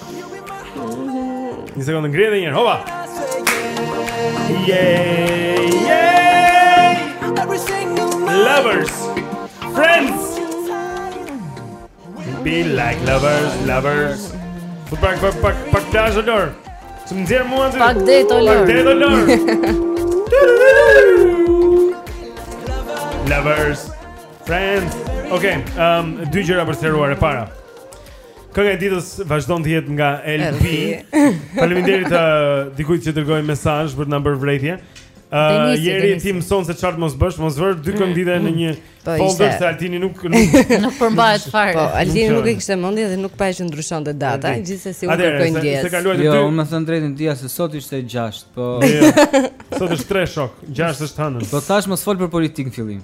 Një sekundë ngri edhe një herë. Hopa. Yay! Yay! Lovers. Friends. Be like lovers, lovers. Për pak pak pak pak dashurorë. Të nxjerr mua aty. Pak det o lor. Pak det o lor. Lovers. Friends. Okay, um dy gjëra për të sqaruar e para. Kënga e ditës vazhdon të jetë nga LP. Faleminderit të uh, dikujt që dërgoi mesazh për të na bërë vërejtje. Uh, Jeri ti mëso se çfarë mos bësh, mos vër dy këngë dite në një po, folder se Altini nuk nuk nuk përmbahet fare. Po, Altini nuk e kishte mendjen dhe nuk pa që ndryshonte data, gjithsesi ju kërkoj ndjesë. Jo, unë me thënë drejtën dija se sot ishte 6, po jo, sot është 3 shok, 6 është të hënën. Po tash mos fol për politikë në fillim.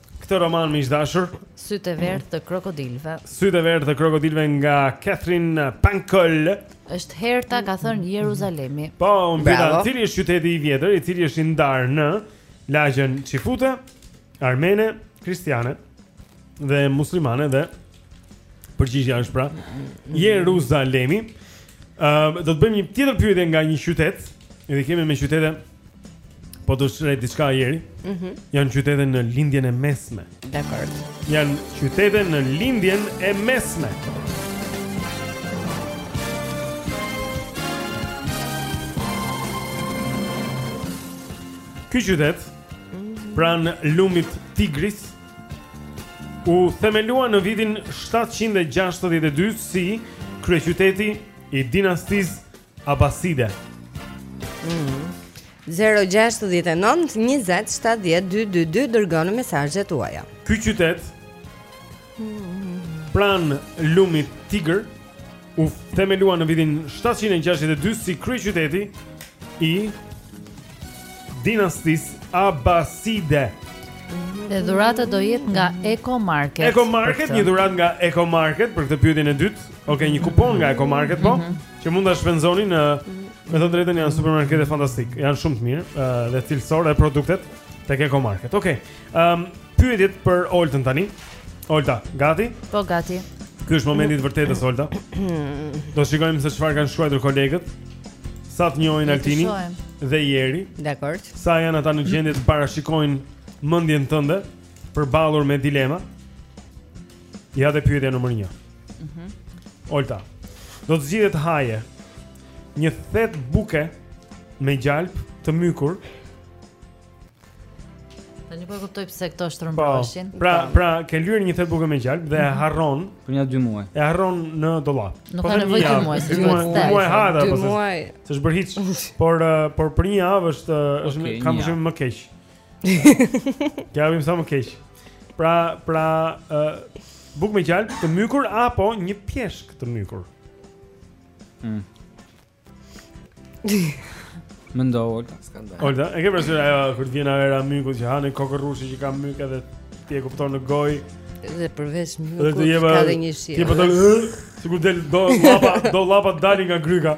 Këtë roman mjaft të dashur, Sytë e verdhë të krokodilëve. Sytë e verdhë të krokodilëve nga Katherine Pancol. Është Herta ka thënë Jeruzalemi. Po, unë pyeta, Bravo. cili është qyteti i vjetër, i cili është i ndarë në lagjen Çifute, armene, kristiane dhe muslimane dhe përgjigja është pra Jeruzalemi. Ëm do të bëjmë një tjetër pyetje nga një qytet, edhe kemi me qytete Po do të sqaroj diçka Jeri. Mhm. Mm janë qytete në lindjen e mesme. Dakord. Janë qytete në lindjen e mesme. Ky qytet mhm. pranë lumit Tigris u themelua në vitin 762 si kryeqyteti i dinastisë Abaside. Mhm. 0-6-19-27-12-22 Dërgoni mesazhet tuaja Ky qytet Pranë lumit Tigër U themelua në vitin 762 Si kryeqyteti i Dinastisë Abaside Dhe dhurata do jetë nga Eco Market Eco Market, një dhuratë nga Eco Market Për këtë pyetjen e dytë Oke, okay, një kupon nga Eco Market, po? Mm -hmm. Që mund ta shpenzoni në me të drejtën janë supermarkete fantastikë, janë shumë të mirë uh, dhe cilësore produktet tek Eco Market. Okej. Okay. Ehm, um, pyetjet për Oltën tani. Olta, gati? Po gati. Ky është momenti i të vërtetës Olta. Do shikojmë se çfarë kanë shkruajtur kolegët. Sa të njohin Altini dhe Jeri. Dakord. Sa janë ata në gjendje të parashikojnë mendjen tënde përballur me dilema? Ja dhe pyetja numër një mm -hmm. Olta Do të zgjidhje të haje Një fetë buke Me gjalpë të mykur Tani po kuptoj pse këto shtrembëroheshin po, pra, pra ke lyer një fetë buke me gjalpë Dhe mm -hmm. e harron Për një dy muaj E harron në dollap Nuk po ka nevojë dy muaj Dy muaj Dy muaj hata Dy muaj Së shbërhic Por, uh, por për një javë është, uh, është okay, Kam shumë më keq Ja vim sa më keq. Pra, pra, ë uh, bukë me gjalpë të mykur apo një pjeshkë të mykur. Mm. Mendoje Olta, skandal. Olta, e ke parasysh ajo kur të vjen era myk kur ha një kokërr rrushi që ka myk edhe ti e kupton në gojë. Dhe përveç mykut ka edhe një shije. Ti po të sikur del do llapa, do llapa dalin nga gryka.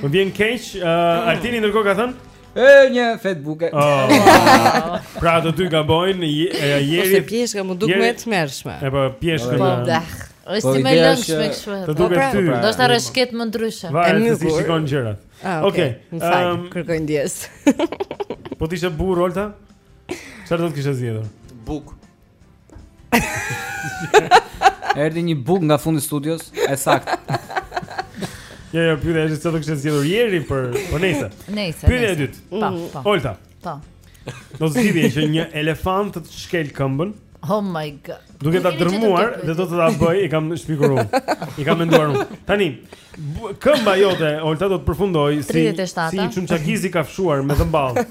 Më vjen keq, uh, Altini ndërkohë ka thënë? E një fetë buke. Oh, pra të dy gabojnë Jeri. Po pjeshka më duket më e tmerrshme. E po pjeshka. Po dah. Është po, më e lëngshme kështu. Të duket po, ty. Pra, të rrëshqet më ndryshe. E mirë si i shikon gjërat. Ah, Okej. Ehm, kërkoj ndjesë. Po të ishte burrë Olta? Çfarë do të kishte zgjedhur? Bukë. Erdhi një bukë nga fundi i studios, e saktë. Jo, jo, pyetja është çfarë do të kishte zgjedhur Jeri për po nejse. Nejse. Pyetja e dytë. Po, mm. po. Olta. Po. Do të zgjidhje që një elefant të të shkelë këmbën. Oh my god. Duke ta dërmuar dhe do të ta bëjë, e kam shpikur unë. E kam menduar unë. Tani, Këmba jote, Olta, do të përfundojë si, si një çamçakiz i kafshuar me dhëmballë.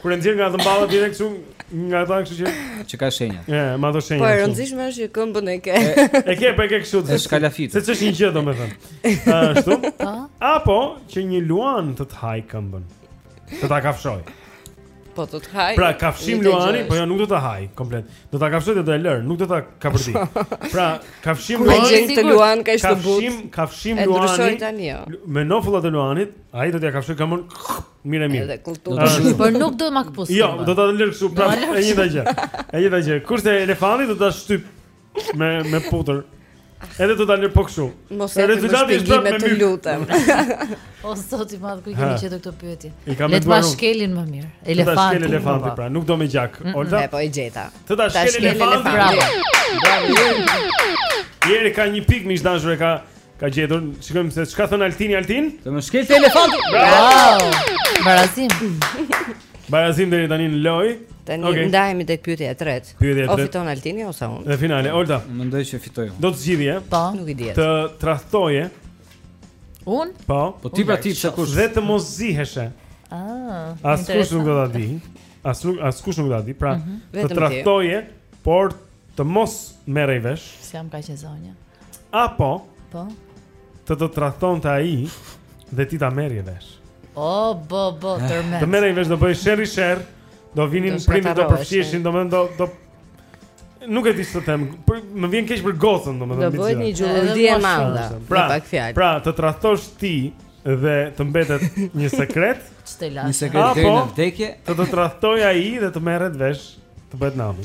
Kur e nxjerr nga dhëmballa direkt shumë nga ta kështu që... Që ka shenja. E, me ato shenja. Po, e rëndësishme është që këmbën e ke. E, ke, po e ke kështu. E shkalafit. Seç është një gjë, domethënë. Ashtu? Po. Apo, që një luan të të hajë këmbën. Të ta kafshojë. Po do të haj. Pra kafshim luani, po jo nuk do ta haj komplet. Do ta kafshoj dhe do e lë, nuk do ta kapërdi. Pra kafshim luani. Kur gjen të luan ka ishte but. Kafshim, kafshim luani. Jo. Me nofulla të luanit, ai do t'ia kafshoj këmbën mirë mirë. Edhe kultura. Por nuk do të ma këpusë. Jo, do ta lë kështu pra e njëjta gjë. E njëjta gjë. Kurse elefanti do ta shtyp me me putër. Edhe do ta lë po kështu. Mos e rezultati është me të lutem. O Zot i madh ku i kemi gjetur këto pyetje. Le të ta shkelë më mirë. Elefanti. Ta shkel elefanti pra, nuk do më gjak. Mm, Olta. Ne po e gjeta. Të ta shkel elefanti. Bravo. Jeri ka një pikë miq të dashur e ka Ka gjetur, shikojmë se çka thotë Altin, Altin. Të më shkel elefanti. Bravo. Barazim. Barazim deri tani në lojë. Tani okay. ndajemi tek pyetja e tretë. Pyetja e tretë. O fiton Altini ose unë? Në finale, Olta. Mendoj që fitoj unë. Do të zgjidhje? Po, nuk i dihet. Të tradhtoje. Unë? Po. Po ti pra ti pse kush? Dhe të mos ziheshe. Ah. Askush nuk do ta di. As nuk askush nuk do ta di. Pra, mm -hmm. të tradhtoje, por Të mos merrej vesh. S'jam kaq e zonja. Apo Po. Të të tradhtonte ai dhe ti ta merrje vesh. O bo bo tërmet. Të merrej vesh do bëhej sherri sherr. Do vinin prindërit do përfshishin, do mendo do Nuk e di ç'të them, por më vjen keq për gocën, domethënë. Do bëhet një gjurulldi e madhe. Pra, pak fjalë. Pra, të tradhtosh ti dhe të mbetet një sekret. Ç'të lash? Një sekret deri në vdekje. Të të tradhtojë ai dhe të merret vesh të bëhet nami.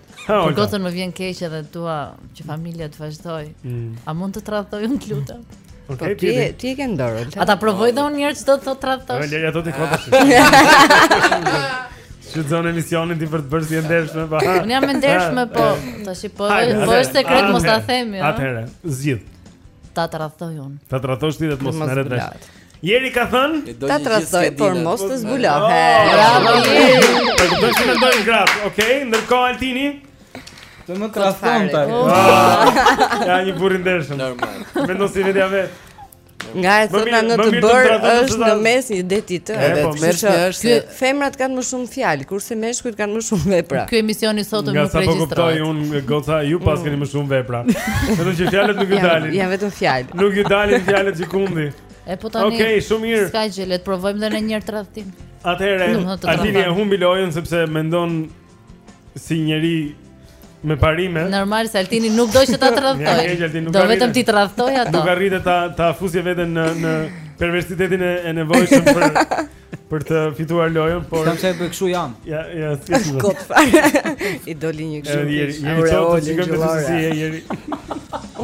Për gocën më vjen keq edhe dua që familja të vazhdojë. Mm. A mund të tradhtoj unë të lutem? Po okay, ti ti e ke në dorë. A ta provoj dhe unë njëherë ç'do të thotë të tradhtosh. Ëh, ato të kota. Ju zure emisionin ti për të bërë si e ndershme pa. Po. Unë jam e ndershme po, tash po po është sekret mos ta themi. Atëherë, zgjidh. Ta tradhtoj unë. Ta tradhtosh ti dhe të mos merret vesh. Jeri ka thënë? Ta tradhtoj, por mos të zbulohem. Oh, Bravo, Jeri. Po do të shkojmë në graf, okay? Ndërkohë Altini Të më tradhtonte. Oh. Ah. Ja një burrë i ndershëm. Normal. Mendon si vetja e vet. Nga e thëna në të bërë është në mes një det i tërë edhe po, të mërë që është Femrat kanë më shumë fjalë, kurse meshkujt kanë më shumë vepra. Ky emision i sotëm nuk regjistrohet. Nga sa po kuptoj unë, goca, ju mm. paskeni më shumë vepra. Vetëm që fjalët nuk ju dalin. Ja vetëm fjalë. Nuk ju dalin fjalët gjëkundi. E po tani. Okej, okay, shumë mirë. S'ka gjë, le të provojmë edhe një herë tradhtim. Atëherë, Altini e humbi lojën sepse mendon si njeri me parime. Normal se Altini nuk do që ta tradhtojnë. Do vetëm t'i tradhtojë ato. Nuk arrite ta ta fusje veten në në perversitetin e, e nevojshëm për për të fituar lojën, por Kam se bëj kështu jam. Ja, ja, si ti. Kot fare. I doli një kështu. Edhe jeri, jeri sot të shikojmë të si e jeri.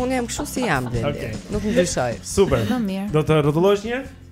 Unë jam kështu si jam dhe. Okay. Nuk ndryshoj. Super. Do të rrotullosh një herë?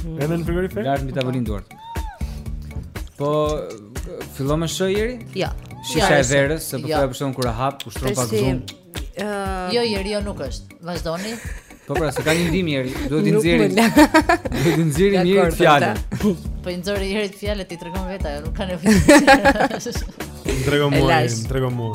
Mm. Edhe në frigorifer? Lart mbi tavolinë duart. Po fillon me shë Jeri? Jo. Shisha e verës, se po fillon, jo. kur e hap, ushtron pak zë. Uh, jo, Jeri, jo nuk është. Vazhdoni. Po pra, se ka një ndihmë Jeri, duhet të nxjerrim. Duhet të nxjerrim një herë fjalën. Po i nxjerr një herë fjalën ti tregon vetë, ajo nuk ka nevojë. Tregon mua, tregon mua.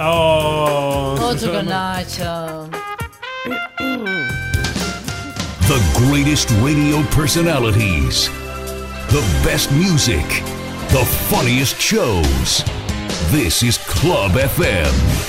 Oh. Oh, Nacho. The greatest radio personalities. The best music. The funniest shows. This is Club FM.